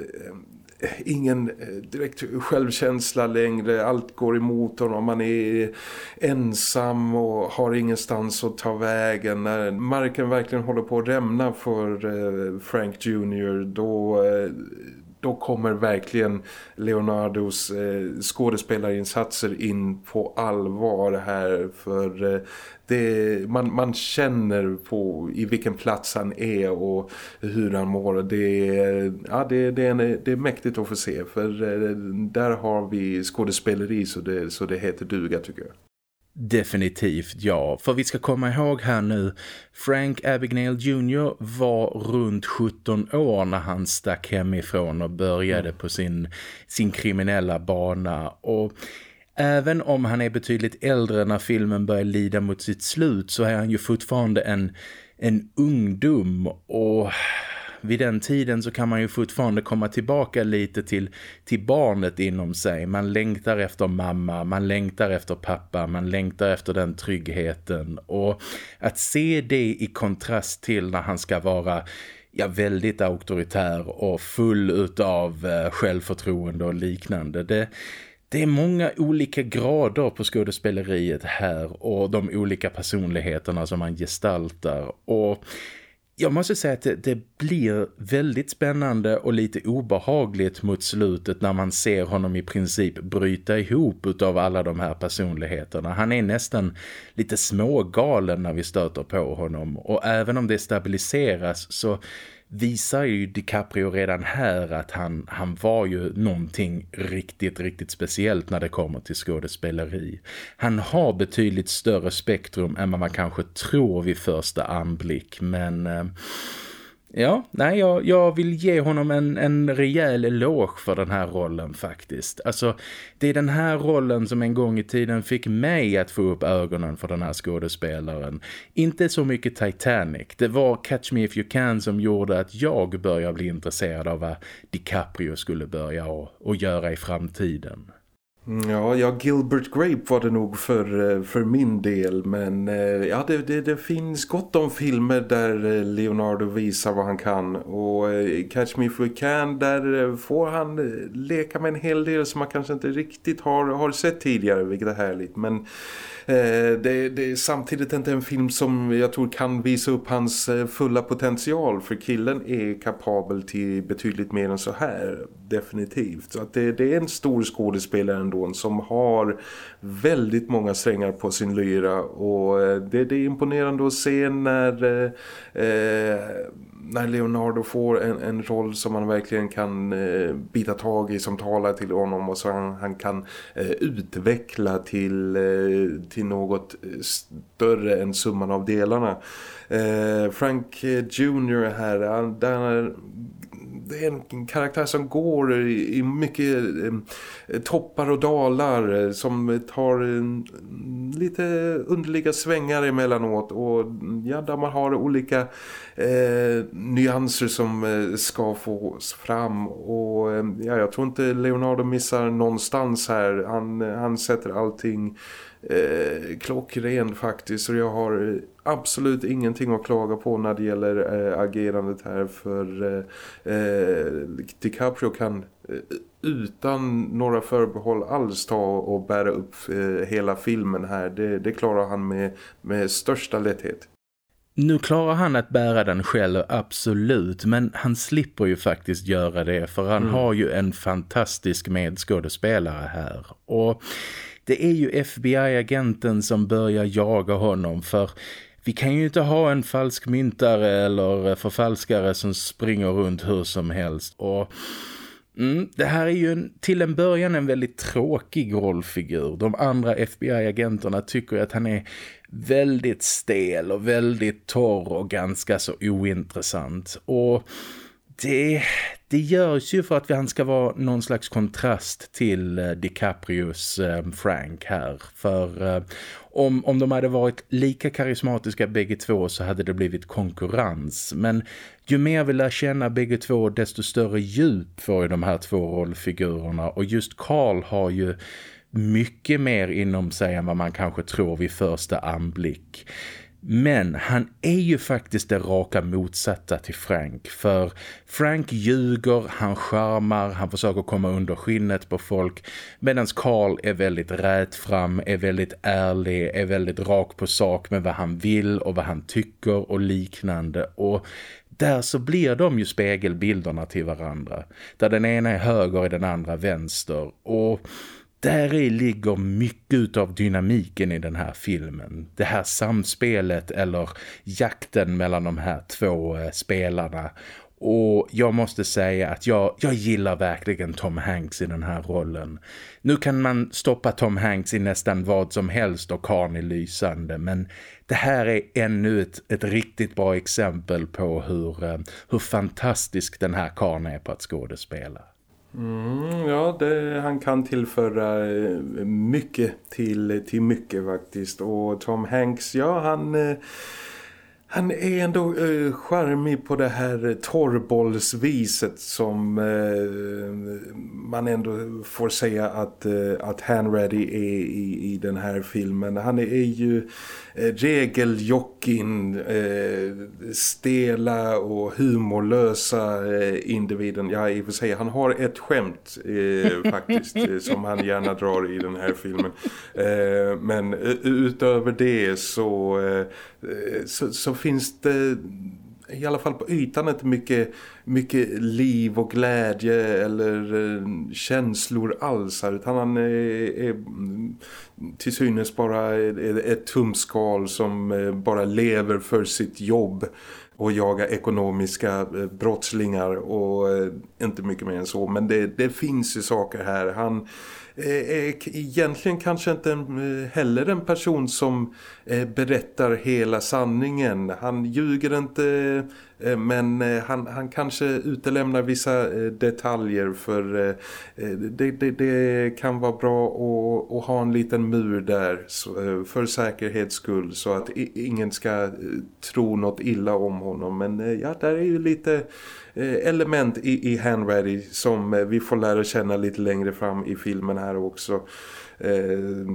ingen eh, direkt självkänsla längre, allt går emot honom, man är ensam och har ingenstans att ta vägen. När marken verkligen håller på att rämna för eh, Frank Jr. då eh, då kommer verkligen Leonardos eh, skådespelarinsatser in på allvar här för eh, det, man, man känner på i vilken plats han är och hur han mår. Det, ja, det, det, är, det är mäktigt att få se för eh, där har vi skådespeleri så det, så det heter duga tycker jag. Definitivt ja, för vi ska komma ihåg här nu Frank Abagnale Jr. var runt 17 år när han stack hemifrån och började på sin, sin kriminella bana och även om han är betydligt äldre när filmen börjar lida mot sitt slut så är han ju fortfarande en, en ungdom och vid den tiden så kan man ju fortfarande komma tillbaka lite till, till barnet inom sig. Man längtar efter mamma, man längtar efter pappa, man längtar efter den tryggheten. Och att se det i kontrast till när han ska vara ja, väldigt auktoritär och full utav eh, självförtroende och liknande. Det, det är många olika grader på skådespeleriet här och de olika personligheterna som man gestaltar och jag måste säga att det, det, blir väldigt spännande och lite obehagligt mot slutet när man ser honom i princip bryta ihop av alla de här personligheterna. Han är nästan lite smågalen när vi stöter på honom och även om det stabiliseras så visar ju DiCaprio redan här att han, han var ju någonting riktigt, riktigt speciellt när det kommer till skådespeleri. Han har betydligt större spektrum än vad man kanske tror vid första anblick, men... Eh, Ja, nej, jag, jag vill ge honom en, en rejäl eloge för den här rollen faktiskt. Alltså, det är den här rollen som en gång i tiden fick mig att få upp ögonen för den här skådespelaren. Inte så mycket Titanic. Det var Catch Me If You Can som gjorde att jag började bli intresserad av vad DiCaprio skulle börja och, och göra i framtiden. Mm, ja, ja, Gilbert Grape var det nog för, eh, för min del men eh, ja, det, det, det, finns gott om filmer där eh, Leonardo visar vad han kan och Catch Me If We Can där får han leka med en hel del som man kanske inte riktigt har, har sett tidigare vilket är härligt men Eh, det, det, är samtidigt inte en film som jag tror kan visa upp hans fulla potential för killen är kapabel till betydligt mer än så här, definitivt. Så att det, det är en stor skådespelare ändå som har väldigt många strängar på sin lyra och eh, det, det är imponerande att se när eh, eh, när Leonardo får en, en roll som han verkligen kan eh, bita tag i som talar till honom och så han, han kan eh, utveckla till, eh, till något eh, större än summan av delarna. Frank Jr. här, där det är en karaktär som går i, mycket eh, toppar och dalar eh, som tar eh, lite underliga svängar emellanåt och mm, ja, där man har olika eh, nyanser som eh, ska fås fram och eh, ja, jag tror inte Leonardo missar någonstans här. Han, han sätter allting eh, klockren faktiskt och jag har eh, absolut ingenting att klaga på när det gäller eh, agerandet här för eh, eh DiCaprio kan eh, utan några förbehåll alls ta och bära upp eh, hela filmen här. Det, det klarar han med, med största lätthet. Nu klarar han att bära den själv, absolut. Men han slipper ju faktiskt göra det. För han mm. har ju en fantastisk medskådespelare här. Och det är ju FBI-agenten som börjar jaga honom för vi kan ju inte ha en falsk myntare eller förfalskare som springer runt hur som helst. Och mm, det här är ju en, till en början en väldigt tråkig rollfigur. De andra FBI-agenterna tycker att han är väldigt stel och väldigt torr och ganska så ointressant. Och det, det görs ju för att han ska vara någon slags kontrast till eh, DiCaprios eh, Frank här. För eh, om, om de hade varit lika karismatiska bägge två så hade det blivit konkurrens. Men ju mer vi lär känna bägge två desto större djup får ju de här två rollfigurerna. Och just Carl har ju mycket mer inom sig än vad man kanske tror vid första anblick. Men han är ju faktiskt det raka motsatta till Frank. För Frank ljuger, han charmar, han försöker komma under skinnet på folk. Medan Carl är väldigt rätfram, är väldigt ärlig, är väldigt rak på sak med vad han vill och vad han tycker och liknande. Och där så blir de ju spegelbilderna till varandra. Där den ena är höger och den andra vänster. Och där i ligger mycket av dynamiken i den här filmen. Det här samspelet eller jakten mellan de här två eh, spelarna. Och jag måste säga att jag, jag gillar verkligen Tom Hanks i den här rollen. Nu kan man stoppa Tom Hanks i nästan vad som helst och karn är lysande. Men det här är ännu ett, ett riktigt bra exempel på hur, eh, hur fantastisk den här karn är på att skådespela. Mm, ja, det, han kan tillföra eh, mycket till, till mycket faktiskt. Och Tom Hanks, ja han... Eh, Eh, han är ändå eh, charmig på det här torrbollsviset som eh, man ändå får säga att, eh, att Hanratty är i, i den här filmen. Han är, är ju eh, regeljockin, eh, stela och humorlösa eh, individen. Ja, i och för sig, han har ett skämt eh, faktiskt eh, som han gärna drar i den här filmen. Eh, men utöver det så, så, så finns det i alla fall på ytan inte mycket, mycket liv och glädje eller eh, känslor alls här, utan han är, är till synes bara ett, tumskal som eh, bara lever för sitt jobb och jaga ekonomiska eh, brottslingar och inte mycket mer än så. Men det, det finns ju saker här. Han Eh, eh, är egentligen kanske inte en, eh, heller en person som berättar hela sanningen. Han ljuger inte men han, han kanske utelämnar vissa detaljer för det, det, det kan vara bra att, att, ha en liten mur där för säkerhets skull så att ingen ska tro något illa om honom. Men ja, där är ju lite Eh, element i, i Handready som eh, vi får lära känna lite längre fram i filmen här också. Eh,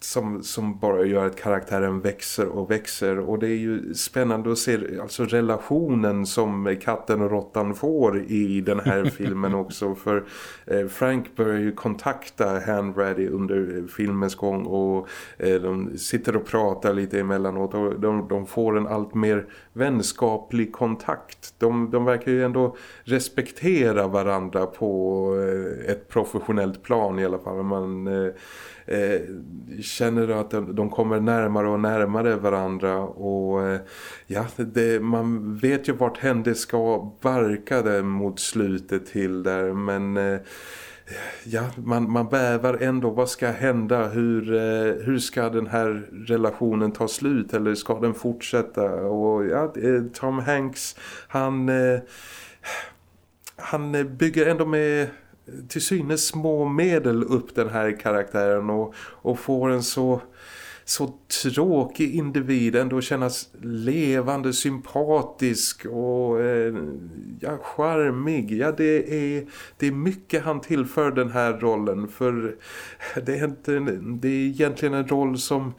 som, som bara gör att karaktären växer och växer och det är ju spännande att se alltså relationen som katten och råttan får i den här filmen också för eh, Frank börjar ju kontakta Handready under filmens gång och eh, de sitter och pratar lite emellanåt och de, de får en allt mer vänskaplig kontakt. De, de verkar ju ändå respektera varandra på eh, ett professionellt plan i alla fall. Man eh, eh, känner att de kommer närmare och närmare varandra och eh, ja, det, man vet ju vart hände ska barka det mot slutet till där men eh, ja, man, man bävar ändå, vad ska hända? Hur, eh, hur ska den här relationen ta slut eller ska den fortsätta? Och ja, eh, Tom Hanks, han, eh, han bygger ändå med till synes små medel upp den här karaktären och, och får en så så tråkig individ ändå kännas levande, sympatisk och eh, ja, charmig. Ja, det är, det är mycket han tillför den här rollen för det är, inte, det är egentligen en roll som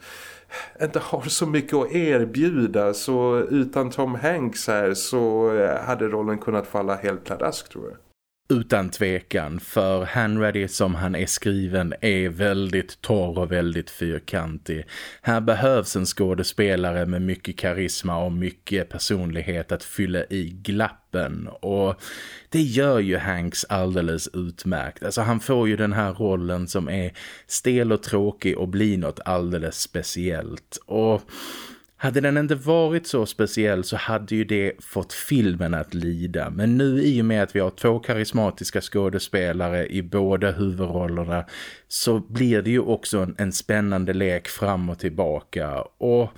inte har så mycket att erbjuda så utan Tom Hanks här så eh, hade rollen kunnat falla helt pladask tror jag. Utan tvekan, för Hanready som han är skriven är väldigt torr och väldigt fyrkantig. Här behövs en skådespelare med mycket karisma och mycket personlighet att fylla i glappen. Och det gör ju Hanks alldeles utmärkt. Alltså han får ju den här rollen som är stel och tråkig och blir något alldeles speciellt. Och hade den inte varit så speciell så hade ju det fått filmen att lida. Men nu i och med att vi har två karismatiska skådespelare i båda huvudrollerna så blir det ju också en, en spännande lek fram och tillbaka. Och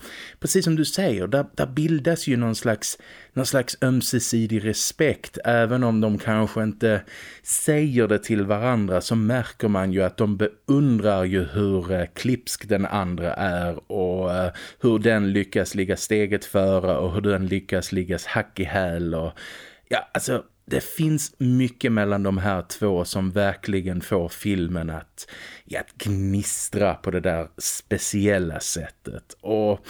precis som du säger, där, där bildas ju någon slags, någon slags ömsesidig respekt. Även om de kanske inte säger det till varandra så märker man ju att de beundrar ju hur eh, klipsk den andra är och eh, hur den lyckas ligga steget före och hur den lyckas ligga hack i häl och ja, alltså det finns mycket mellan de här två som verkligen får filmen att, ja, att gnistra på det där speciella sättet. Och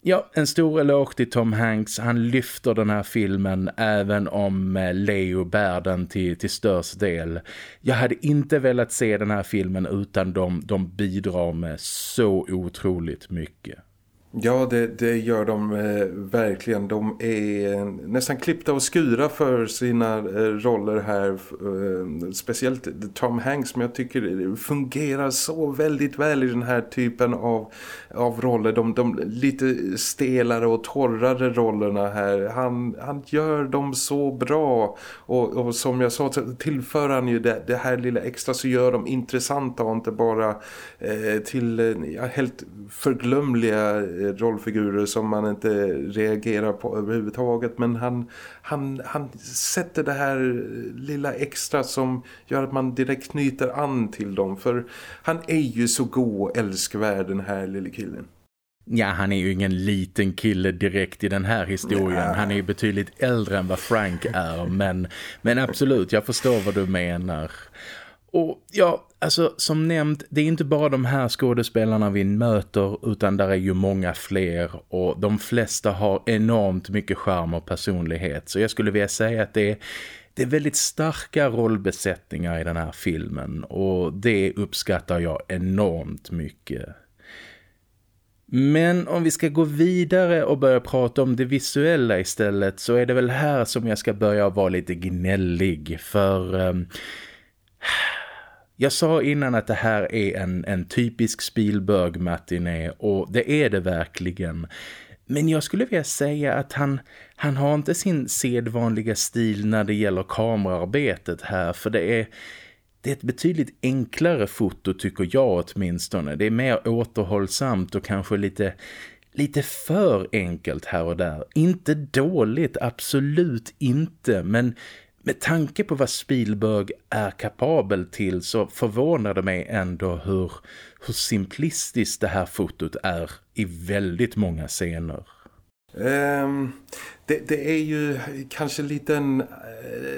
ja, en stor eloge till Tom Hanks. Han lyfter den här filmen även om eh, Leo bär den till, till störst del. Jag hade inte velat se den här filmen utan de, de bidrar med så otroligt mycket. Ja, det, det gör de eh, verkligen. De är nästan klippta och skura för sina eh, roller här. Eh, speciellt Tom Hanks som jag tycker fungerar så väldigt väl i den här typen av, av roller. De, de lite stelare och torrare rollerna här. Han, han gör dem så bra. Och, och som jag sa tillför han ju det, det, här lilla extra så gör de intressanta och inte bara eh, till ja, helt förglömliga rollfigurer som man inte reagerar på överhuvudtaget men han, han, han sätter det här lilla extra som gör att man direkt knyter an till dem för han är ju så god och älskvärd den här lille killen. Ja, han är ju ingen liten kille direkt i den här historien. Han är ju betydligt äldre än vad Frank är. Men, men absolut, jag förstår vad du menar. Och ja, alltså som nämnt, det är inte bara de här skådespelarna vi möter utan där är ju många fler och de flesta har enormt mycket charm och personlighet. Så jag skulle vilja säga att det är, det är väldigt starka rollbesättningar i den här filmen och det uppskattar jag enormt mycket. Men om vi ska gå vidare och börja prata om det visuella istället så är det väl här som jag ska börja vara lite gnällig för... Um, jag sa innan att det här är en, en typisk Spielberg-matiné och det är det verkligen. Men jag skulle vilja säga att han, han har inte sin sedvanliga stil när det gäller kamerarbetet här för det är, det är ett betydligt enklare foto tycker jag åtminstone. Det är mer återhållsamt och kanske lite, lite för enkelt här och där. Inte dåligt, absolut inte. Men med tanke på vad Spielberg är kapabel till så förvånar det mig ändå hur, hur simplistiskt det här fotot är i väldigt många scener. Um, det, det, är ju kanske lite en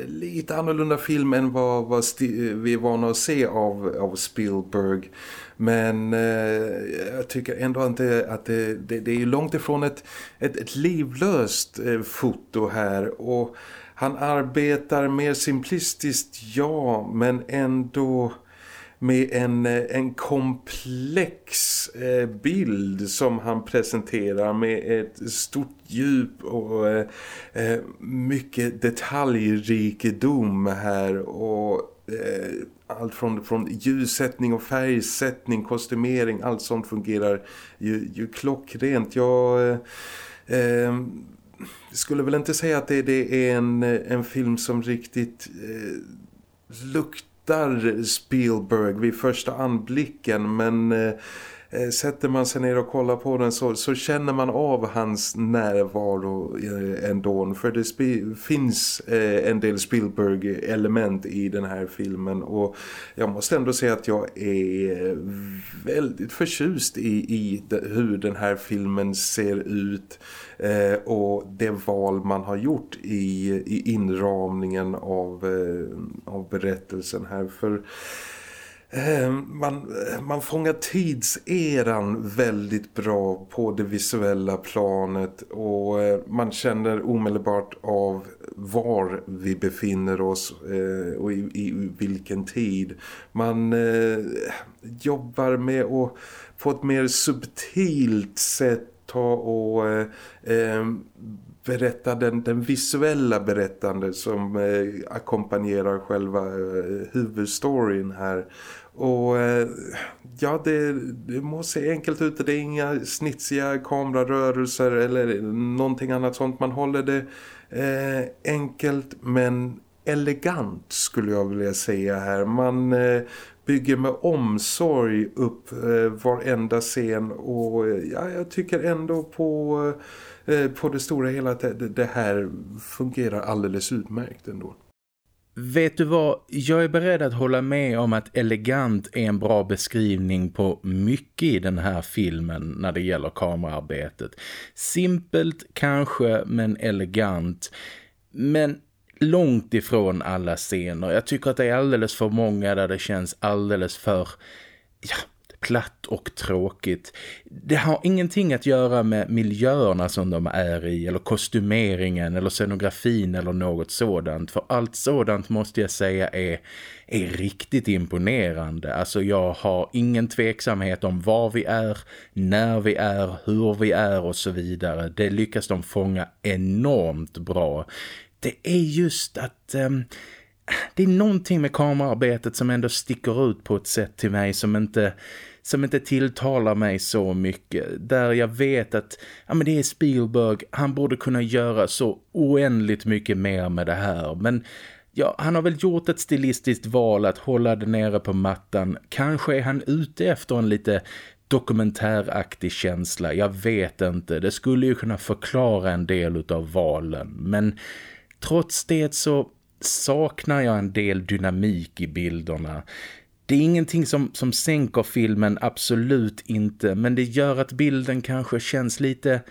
lite annorlunda film än vad, vad vi är vana att se av, av Spielberg. Men eh, jag tycker ändå inte att det, det, det är långt ifrån ett, ett, ett livlöst eh, foto här och han arbetar mer simplistiskt, ja, men ändå med en, eh, en komplex eh, bild som han presenterar med ett stort djup och eh, mycket detaljrikedom här och allt från, från ljussättning och färgsättning, kostymering, allt sånt fungerar ju, ju klockrent. Jag... Eh, skulle väl inte säga att det, det är en, eh, en film som riktigt eh, luktar Spielberg vid första anblicken men eh, Eh, Eh, sätter man sig ner och kollar på den så, så känner man av hans närvaro eh, ändå. För det finns eh, en del Spielberg-element i den här filmen och jag måste ändå säga att jag är väldigt förtjust i, i hur den här filmen ser ut och det val man har gjort i, i inramningen av, av berättelsen här. För Eh, man, eh, man fångar tidseran väldigt bra på det visuella planet och eh, man känner omedelbart av var vi befinner oss och i, i vilken tid. Man jobbar med att på ett mer subtilt sätt ta och berätta den, den visuella berättande som eh, ackompanjerar själva eh, huvudstoryn här. Och eh, ja, det, det måste se enkelt ut. Det är inga snitsiga kamerarörelser eller någonting annat sånt. Man håller det eh, enkelt men elegant skulle jag vilja säga här. Man eh, bygger med omsorg upp eh, varenda scen och eh, ja, jag tycker ändå på, eh, på det stora hela att det, det här fungerar alldeles utmärkt ändå. Vet du vad, jag är beredd att hålla med om att elegant är en bra beskrivning på mycket i den här filmen när det gäller kamerarbetet. Simpelt kanske, men elegant. Men långt ifrån alla scener. Jag tycker att det är alldeles för många där det känns alldeles för... Ja, platt och tråkigt. Det har ingenting att göra med miljöerna som de är i eller kostymeringen eller scenografin eller något sådant. För allt sådant måste jag säga är, är riktigt imponerande. Alltså jag har ingen tveksamhet om var vi är, när vi är, hur vi är och så vidare. Det lyckas de fånga enormt bra. Det är just att... Um, det är någonting med kamerarbetet som ändå sticker ut på ett sätt till mig som inte som inte tilltalar mig så mycket. Där jag vet att ja, men det är Spielberg, han borde kunna göra så oändligt mycket mer med det här. Men ja, han har väl gjort ett stilistiskt val att hålla det nere på mattan. Kanske är han ute efter en lite dokumentäraktig känsla. Jag vet inte. Det skulle ju kunna förklara en del av valen. Men trots det så saknar jag en del dynamik i bilderna. Det är ingenting som, som sänker filmen, absolut inte. Men det gör att bilden kanske känns lite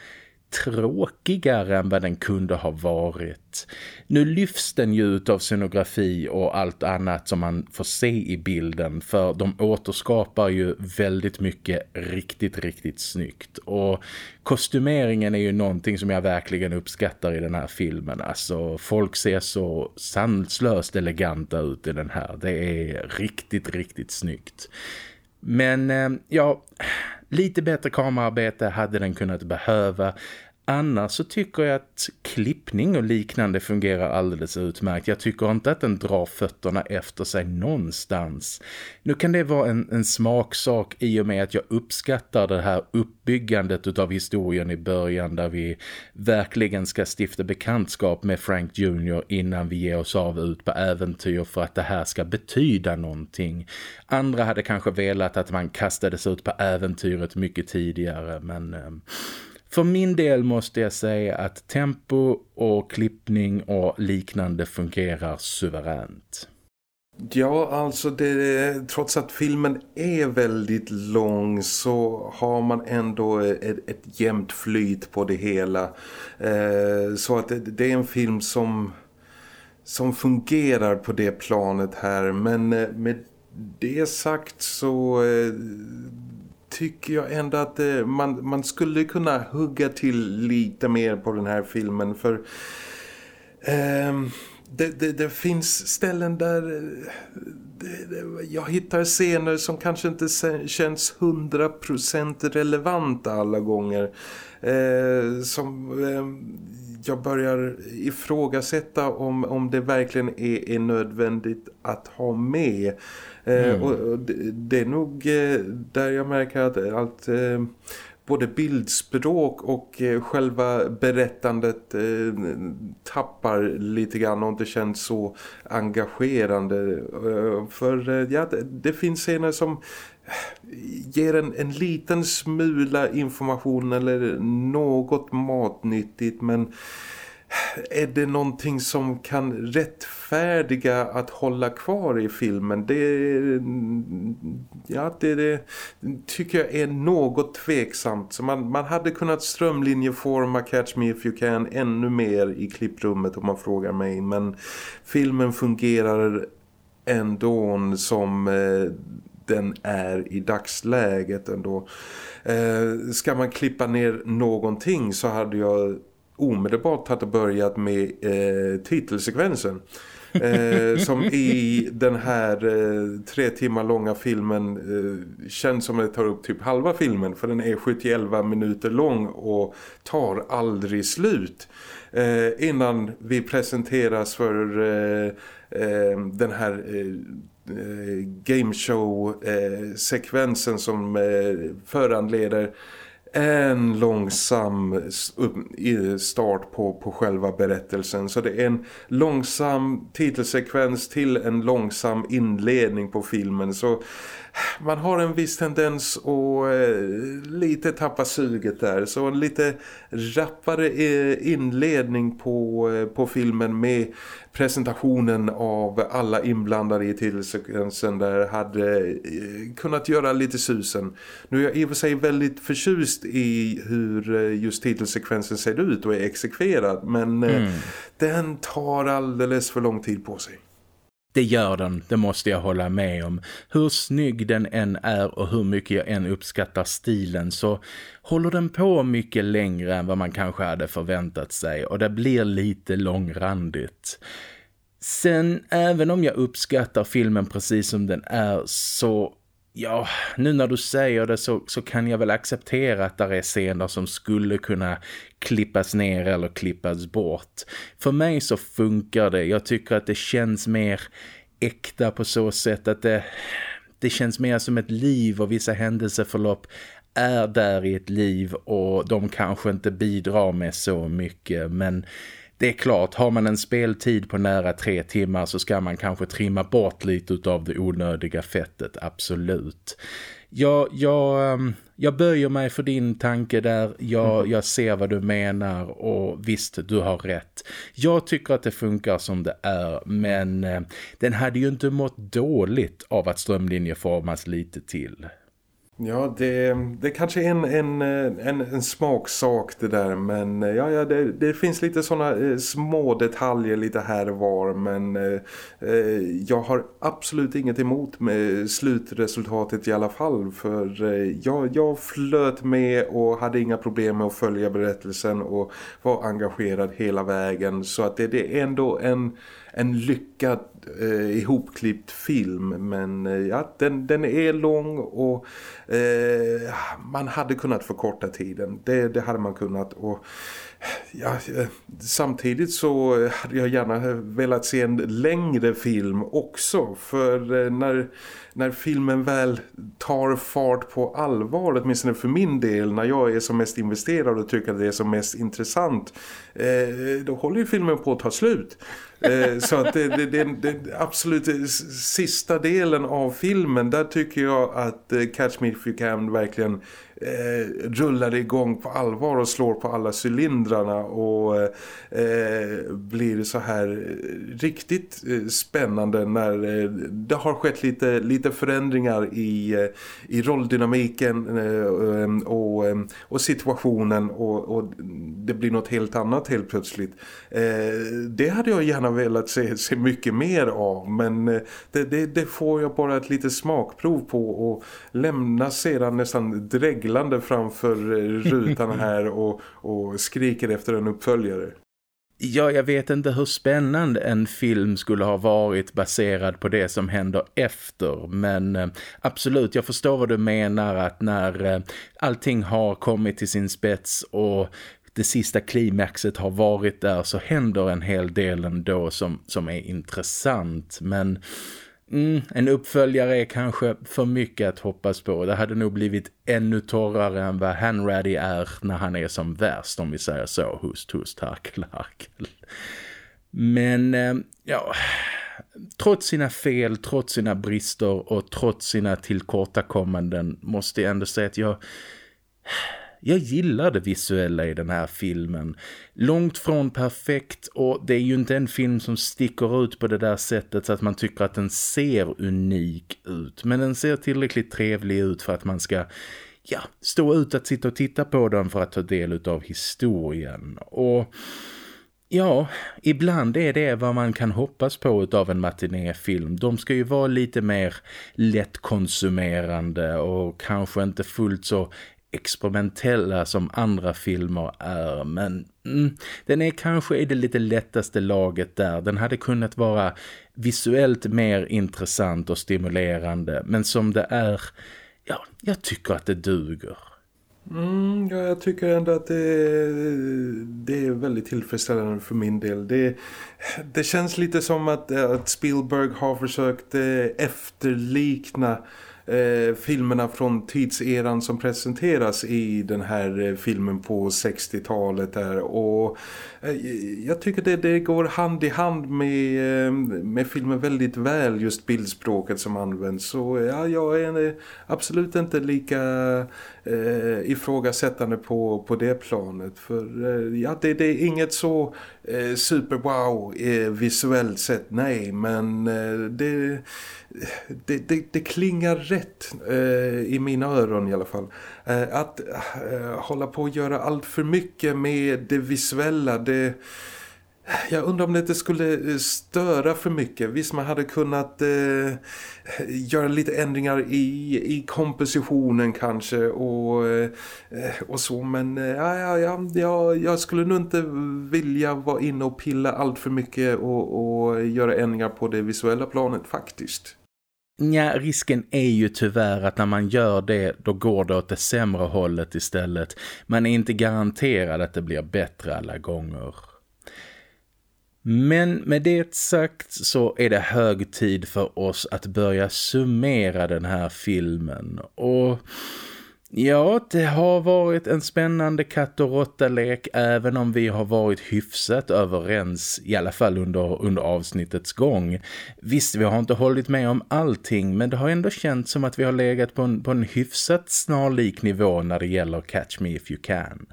tråkigare än vad den kunde ha varit. Nu lyfts den ju ut av scenografi och allt annat som man får se i bilden för de återskapar ju väldigt mycket riktigt, riktigt snyggt. Och kostymeringen är ju någonting som jag verkligen uppskattar i den här filmen. Alltså folk ser så sanslöst eleganta ut i den här. Det är riktigt, riktigt snyggt. Men eh, ja, lite bättre kamerarbete hade den kunnat behöva. Annars så tycker jag att klippning och liknande fungerar alldeles utmärkt. Jag tycker inte att den drar fötterna efter sig någonstans. Nu kan det vara en, en smaksak i och med att jag uppskattar det här uppbyggandet av historien i början där vi verkligen ska stifta bekantskap med Frank Jr. innan vi ger oss av ut på äventyr för att det här ska betyda någonting. Andra hade kanske velat att man kastades ut på äventyret mycket tidigare men... Eh, för min del måste jag säga att tempo och klippning och liknande fungerar suveränt. Ja, alltså det, trots att filmen är väldigt lång så har man ändå ett, ett jämnt flyt på det hela. Eh, så att det, det, är en film som, som fungerar på det planet här. Men eh, med det sagt så eh, tycker jag ändå att eh, man, man skulle kunna hugga till lite mer på den här filmen för Um, det, det, det, finns ställen där eh, det, jag hittar scener som kanske inte känns 100% relevanta alla gånger eh, som eh, jag börjar ifrågasätta om, om det verkligen är, är nödvändigt att ha med mm. och, det, det, är nog eh, där jag märker att allt eh, både bildspråk och själva berättandet tappar lite grann och inte känns så engagerande. För ja, det, det finns scener som ger en, en liten smula information eller något matnyttigt men är det någonting som kan rättfärdiga att hålla kvar i filmen? Det, ja, det, det tycker jag är något tveksamt. Så man, man hade kunnat strömlinjeforma Catch Me If You Can ännu mer i klipprummet om man frågar mig. Men filmen fungerar ändå som eh, den är i dagsläget ändå. Eh, ska man klippa ner någonting så hade jag omedelbart hade börjat med eh, titelsekvensen. eh, som i den här eh, tre timmar långa filmen eh, känns som att det tar upp typ halva filmen för den är 71 minuter lång och tar aldrig slut eh, innan vi presenteras för eh, eh, den här eh, eh, gameshow-sekvensen eh, som föranleder en långsam start på, på själva berättelsen. Så det är en långsam titelsekvens till en långsam inledning på filmen. Så man har en viss tendens att eh, lite tappa suget där. Så en lite rappare eh, inledning på, eh, på filmen med presentationen av alla inblandade i titelsekvensen där hade eh, kunnat göra lite susen. Nu är jag i och för sig väldigt förtjust i hur eh, just titelsekvensen ser ut och är exekverad men mm. den tar alldeles för lång tid på sig. Det gör den, det måste jag hålla med om. Hur snygg den än är och hur mycket jag än uppskattar stilen så håller den på mycket längre än vad man kanske hade förväntat sig och det blir lite långrandigt. Sen, även om jag uppskattar filmen precis som den är så Ja, nu när du säger det så, så kan jag väl acceptera att det är scener som skulle kunna klippas ner eller klippas bort. För mig så funkar det. Jag tycker att det känns mer äkta på så sätt att det, det känns mer som ett liv och vissa händelseförlopp är där i ett liv och de kanske inte bidrar med så mycket men det är klart, har man en speltid på nära tre timmar så ska man kanske trimma bort lite av det onödiga fettet, absolut. Jag, jag, ehm, jag böjer mig för din tanke där. Jag, mm. jag ser vad du menar och visst, du har rätt. Jag tycker att det funkar som det är men eh, den hade ju inte mått dåligt av att strömlinjeformas lite till. Ja, det, det kanske är en, en, en, en smaksak det där. Men eh, ja, ja det, det finns lite sådana eh, små detaljer lite här och var. Men eh, eh, jag har absolut inget emot med slutresultatet i alla fall. För eh, jag, jag flöt med och hade inga problem med att följa berättelsen och var engagerad hela vägen. Så att det, det är ändå en en lyckad eh, ihopklippt film men eh, ja, den, den är lång och Eh, man hade kunnat förkorta tiden. Det, det hade man kunnat och ja, eh, samtidigt så hade jag gärna velat se en längre film också för eh, när, när filmen väl tar fart på allvar, åtminstone för min del när jag är som mest investerad och tycker att det är som mest intressant eh, då håller ju filmen på att ta slut. Så att det, det, det, det, absolut sista delen av filmen där tycker jag att Catch Me If You Can verkligen eh, rullar igång på allvar och slår på alla cylindrarna och eh, blir så här riktigt eh, spännande när eh, det har skett lite, lite förändringar i, eh, i rolldynamiken eh, och, eh, och situationen och, och, det blir något helt annat helt plötsligt. Eh, det hade jag gärna velat se, se mycket mer av men eh, det, det, det får jag bara ett litet smakprov på och lämna sedan nästan drägla seglande framför rutan här och, och skriker efter en uppföljare. Ja, jag vet inte hur spännande en film skulle ha varit baserad på det som händer efter. Men eh, absolut, jag förstår vad du menar att när eh, allting har kommit till sin spets och det sista klimaxet har varit där så händer en hel del ändå som, som är intressant. Men Mm, en uppföljare är kanske för mycket att hoppas på. Det hade nog blivit ännu torrare än vad Hanratty är när han är som värst om vi säger så. Hust, hust, harkel, harkel. Men eh, ja, trots sina fel, trots sina brister och trots sina tillkortakommanden måste jag ändå säga att jag jag gillar det visuella i den här filmen. Långt från perfekt och det är ju inte en film som sticker ut på det där sättet så att man tycker att den ser unik ut. Men den ser tillräckligt trevlig ut för att man ska ja, stå ut att sitta och titta på den för att ta del av historien. Och... Ja, ibland är det vad man kan hoppas på av en matinéfilm. De ska ju vara lite mer lättkonsumerande och kanske inte fullt så experimentella som andra filmer är men mm, den är kanske i det lite lättaste laget där. Den hade kunnat vara visuellt mer intressant och stimulerande men som det är, ja, jag tycker att det duger. Mm, ja, jag tycker ändå att det, det är väldigt tillfredsställande för min del. Det, det känns lite som att, att Spielberg har försökt eh, efterlikna eh, filmerna från tidseran som presenteras i den här eh, filmen på 60-talet där. Och eh, jag tycker det, det går hand i hand med, eh, med filmen väldigt väl just bildspråket som används. Så ja, jag är eh, absolut inte lika eh, ifrågasättande på, på det planet. För eh, ja, det, det är inget så eh, super wow eh, visuellt sett, nej men eh, det, det, det, det, klingar rätt eh, i mina öron i alla fall. Eh, att eh, hålla på att göra allt för mycket med det visuella det jag undrar om det inte skulle störa för mycket. Visst man hade kunnat eh, göra lite ändringar i, i kompositionen kanske och, eh, och så. Men ja, ja, ja, ja, jag skulle nog inte vilja vara inne och pilla allt för mycket och, och göra ändringar på det visuella planet faktiskt. Ja, risken är ju tyvärr att när man gör det då går det åt det sämre hållet istället. Man är inte garanterad att det blir bättre alla gånger. Men med det sagt så är det hög tid för oss att börja summera den här filmen. Och ja, det har varit en spännande katt- och råttalek även om vi har varit hyfsat överens i alla fall under, under avsnittets gång. Visst, vi har inte hållit med om allting men det har ändå känts som att vi har legat på en, på en hyfsat snarlik nivå när det gäller Catch Me If You Can.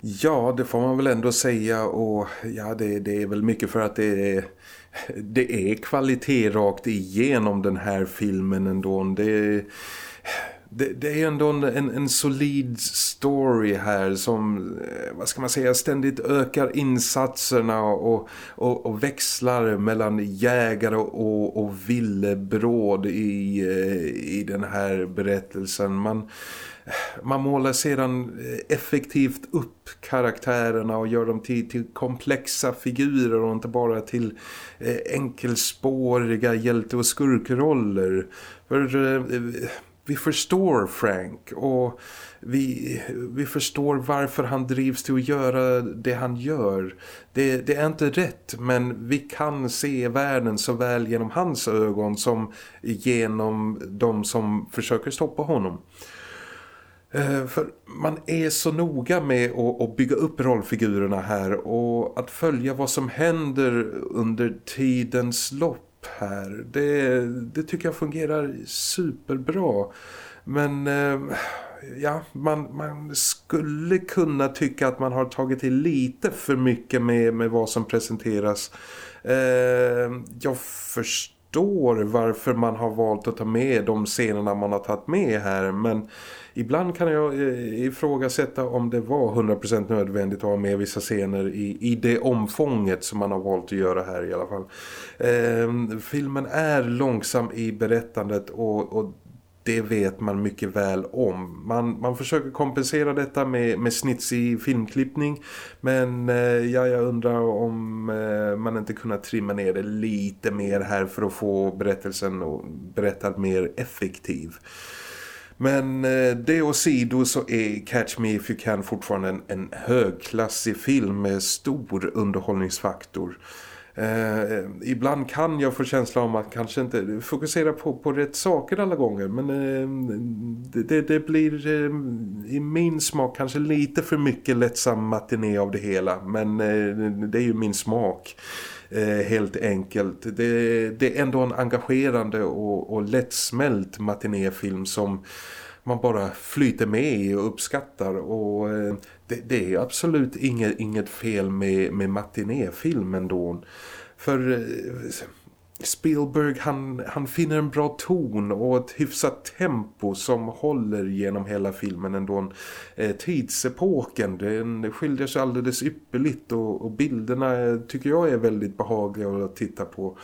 Ja, det får man väl ändå säga och ja, det, det är väl mycket för att det är, det är kvalitet rakt igenom den här filmen ändå. Det, det, det är ändå en, en, solid story här som, eh, vad ska man säga, ständigt ökar insatserna och, och, och växlar mellan jägare och, och villebråd i, eh, i den här berättelsen. Man man målar sedan eh, effektivt upp karaktärerna och gör dem till, till komplexa figurer och inte bara till eh, enkelspåriga hjälte- och skurkroller. För eh, vi förstår Frank och vi, vi förstår varför han drivs till att göra det han gör. Det, det, är inte rätt men vi kan se världen såväl genom hans ögon som genom de som försöker stoppa honom. Eh, för man är så noga med att bygga upp rollfigurerna här och att följa vad som händer under tidens lopp här. Det, det tycker jag fungerar superbra. Men eh, ja, man, man skulle kunna tycka att man har tagit till lite för mycket med, med vad som presenteras. Eh, jag förstår varför man har valt att ta med de scenerna man har tagit med här men ibland kan jag eh, ifrågasätta om det var 100% nödvändigt att ha med vissa scener i, i det omfånget som man har valt att göra här i alla fall. Eh, filmen är långsam i berättandet och, och det vet man mycket väl om. Man, man försöker kompensera detta med, med snitsig filmklippning men eh, ja, jag undrar om eh, man inte kunnat trimma ner det lite mer här för att få berättelsen och berättad mer effektiv. Men eh, det och sido så är Catch Me If You Can fortfarande en, en högklassig film med stor underhållningsfaktor. Eh, ibland kan jag få känsla om att kanske inte fokusera på, på rätt saker alla gånger men eh, det, det, blir eh, i min smak kanske lite för mycket lättsam matiné av det hela men eh, det är ju min smak eh, Eh, helt enkelt. Det, det, är ändå en engagerande och, och lättsmält matinéfilm som man bara flyter med i och uppskattar och eh, det, det, är absolut inget, inget fel med, med matinéfilm ändå. För eh, Spielberg han, han finner en bra ton och ett hyfsat tempo som håller genom hela filmen ändå. Eh, tidsepoken den skiljer sig alldeles ypperligt och, och bilderna eh, tycker jag är väldigt behagliga att titta på.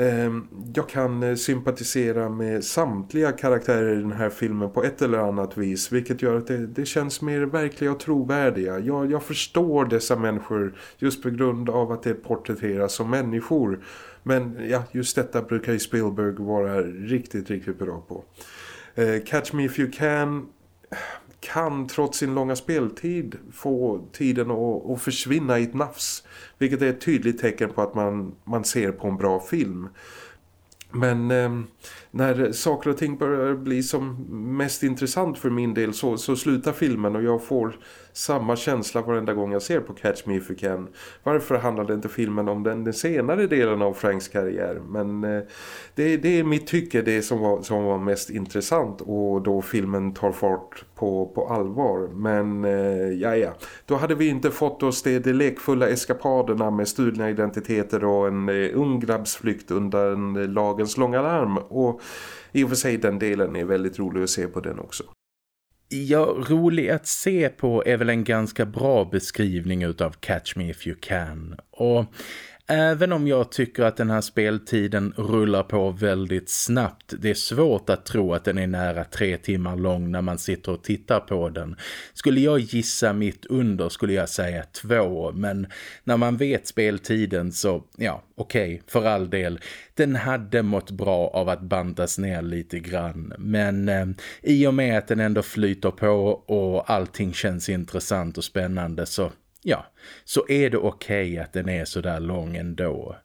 Ehm, jag kan eh, sympatisera med samtliga karaktärer i den här filmen på ett eller annat vis vilket gör att det, det känns mer verkliga och trovärdiga. Jag, jag förstår dessa människor just på grund av att det porträtteras som människor. Men ja, just detta brukar ju Spielberg vara riktigt, riktigt bra på. Eh, Catch Me If You Can kan trots sin långa speltid få tiden att, att försvinna i ett nafs. Vilket är ett tydligt tecken på att man, man ser på en bra film. Men eh, när saker och ting börjar bli som mest intressant för min del så, så slutar filmen och jag får samma känsla varenda gång jag ser på Catch Me If You Can. Varför handlade inte filmen om den, den senare delen av Franks karriär? Men eh, det, det är mitt tycke det som var, som var mest intressant och då filmen tar fart på, på allvar. Men eh, ja, ja, då hade vi inte fått oss det, de lekfulla eskapaderna med stulna identiteter och en eh, ung grabbsflykt under lagens långa larm. Och i och för sig den delen är väldigt rolig att se på den också. Ja, rolig att se på är väl en ganska bra beskrivning av Catch Me If You Can. Och Även om jag tycker att den här speltiden rullar på väldigt snabbt. Det är svårt att tro att den är nära tre timmar lång när man sitter och tittar på den. Skulle jag gissa mitt under skulle jag säga två. Men när man vet speltiden så, ja, okej, okay, för all del. Den hade mått bra av att bantas ner lite grann. Men eh, i och med att den ändå flyter på och allting känns intressant och spännande så ja, så är det okej okay att den är så där lång ändå.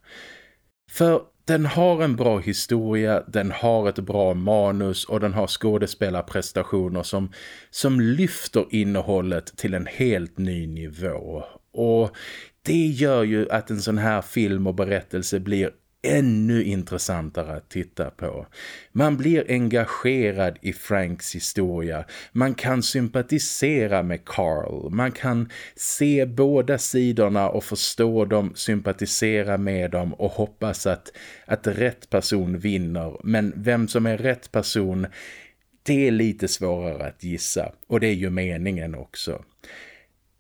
För den har en bra historia, den har ett bra manus och den har skådespelarprestationer som, som lyfter innehållet till en helt ny nivå. Och det gör ju att en sån här film och berättelse blir ännu intressantare att titta på. Man blir engagerad i Franks historia. Man kan sympatisera med Carl. Man kan se båda sidorna och förstå dem, sympatisera med dem och hoppas att, att rätt person vinner. Men vem som är rätt person, det är lite svårare att gissa. Och det är ju meningen också.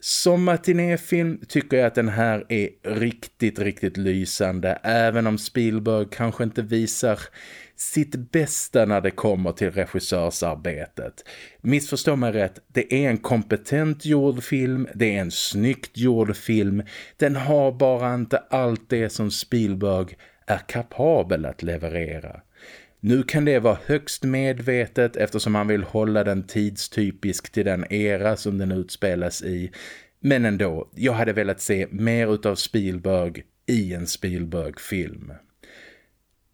Som matinéfilm tycker jag att den här är riktigt, riktigt lysande. Även om Spielberg kanske inte visar sitt bästa när det kommer till regissörsarbetet. Missförstå mig rätt, det är en kompetent gjord film, det är en snyggt gjord film. Den har bara inte allt det som Spielberg är kapabel att leverera. Nu kan det vara högst medvetet eftersom han vill hålla den tidstypisk till den era som den utspelas i. Men ändå, jag hade velat se mer utav Spielberg i en Spielberg-film.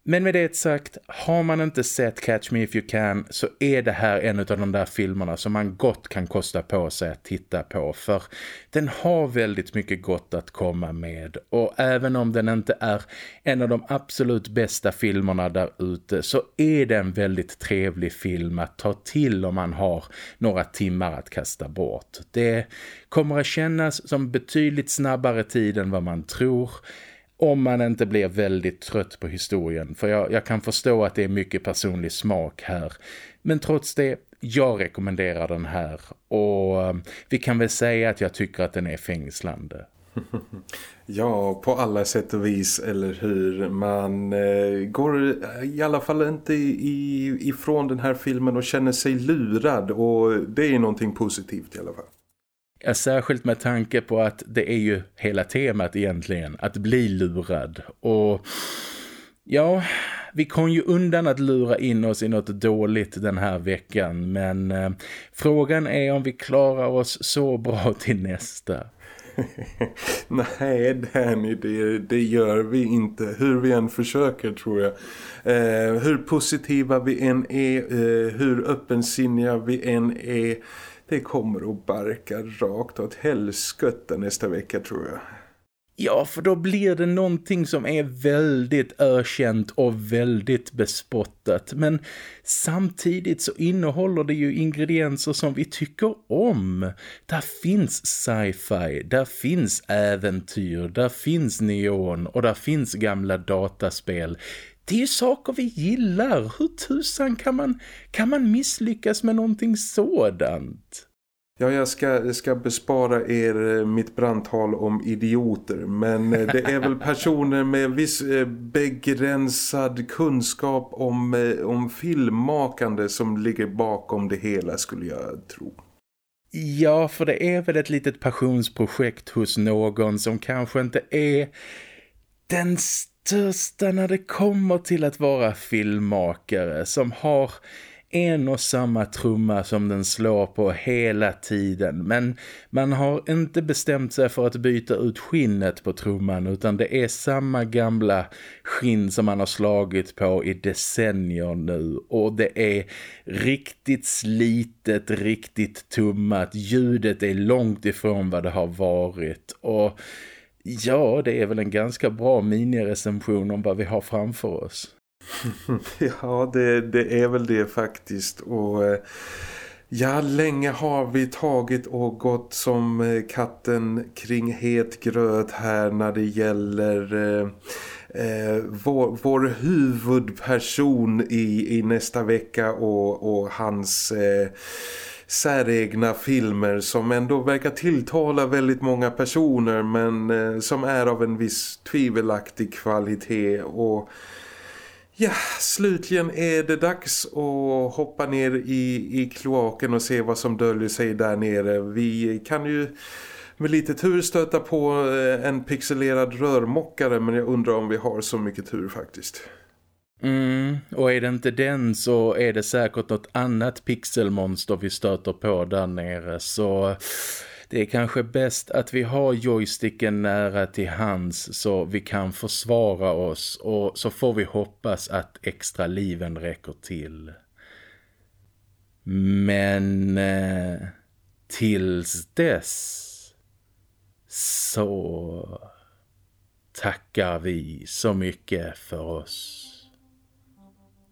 Men med det sagt, har man inte sett Catch Me If You Can så är det här en av de där filmerna som man gott kan kosta på sig att titta på. För den har väldigt mycket gott att komma med. Och även om den inte är en av de absolut bästa filmerna där ute så är det en väldigt trevlig film att ta till om man har några timmar att kasta bort. Det kommer att kännas som betydligt snabbare tid än vad man tror- om man inte blir väldigt trött på historien. För jag, jag, kan förstå att det är mycket personlig smak här. Men trots det, jag rekommenderar den här. Och eh, vi kan väl säga att jag tycker att den är fängslande. Ja, på alla sätt och vis, eller hur? Man eh, går eh, i alla fall inte i, ifrån den här filmen och känner sig lurad. Och det är någonting positivt i alla fall. Särskilt med tanke på att det är ju hela temat egentligen, att bli lurad. Och ja, vi kom ju undan att lura in oss i något dåligt den här veckan. Men eh, frågan är om vi klarar oss så bra till nästa. Nej Danny, det, det gör vi inte. Hur vi än försöker tror jag. Eh, hur positiva vi än är, eh, hur öppensinniga vi än är det kommer att barka rakt åt helskotta nästa vecka tror jag. Ja, för då blir det någonting som är väldigt ökänt och väldigt bespottat. Men samtidigt så innehåller det ju ingredienser som vi tycker om. Där finns sci-fi, där finns äventyr, där finns neon och där finns gamla dataspel. Det är ju saker vi gillar. Hur tusan kan man, kan man misslyckas med någonting sådant? Ja, jag ska, ska bespara er eh, mitt brandtal om idioter. Men eh, det är väl personer med viss eh, begränsad kunskap om, om filmmakande som ligger bakom det hela skulle jag tro. Ja, för det är väl ett litet passionsprojekt hos någon som kanske inte är den största när det kommer till att vara filmmakare som har en och samma trumma som den slår på hela tiden. Men man har inte bestämt sig för att byta ut skinnet på trumman utan det är samma gamla skinn som man har slagit på i decennier nu. Och det är riktigt slitet, riktigt tummat. Ljudet är långt ifrån vad det har varit. Och Ja, det är väl en ganska bra minirecension om vad vi har framför oss. ja, det, det, är väl det faktiskt. Och eh, ja, länge har vi tagit och gått som eh, katten kring het gröt här när det gäller... Eh, eh, vår, vår huvudperson i, i nästa vecka och, och hans eh, säregna filmer som ändå verkar tilltala väldigt många personer men eh, som är av en viss tvivelaktig kvalitet och ja, slutligen är det dags att hoppa ner i, i kloaken och se vad som döljer sig där nere. Vi kan ju med lite tur stöta på eh, en pixelerad rörmockare men jag undrar om vi har så mycket tur faktiskt. Mm, och är det inte den så är det säkert något annat pixelmonster vi stöter på där nere så det är kanske bäst att vi har joysticken nära till hands så vi kan försvara oss och så får vi hoppas att extra liven räcker till. Men eh, tills dess så tackar vi så mycket för oss.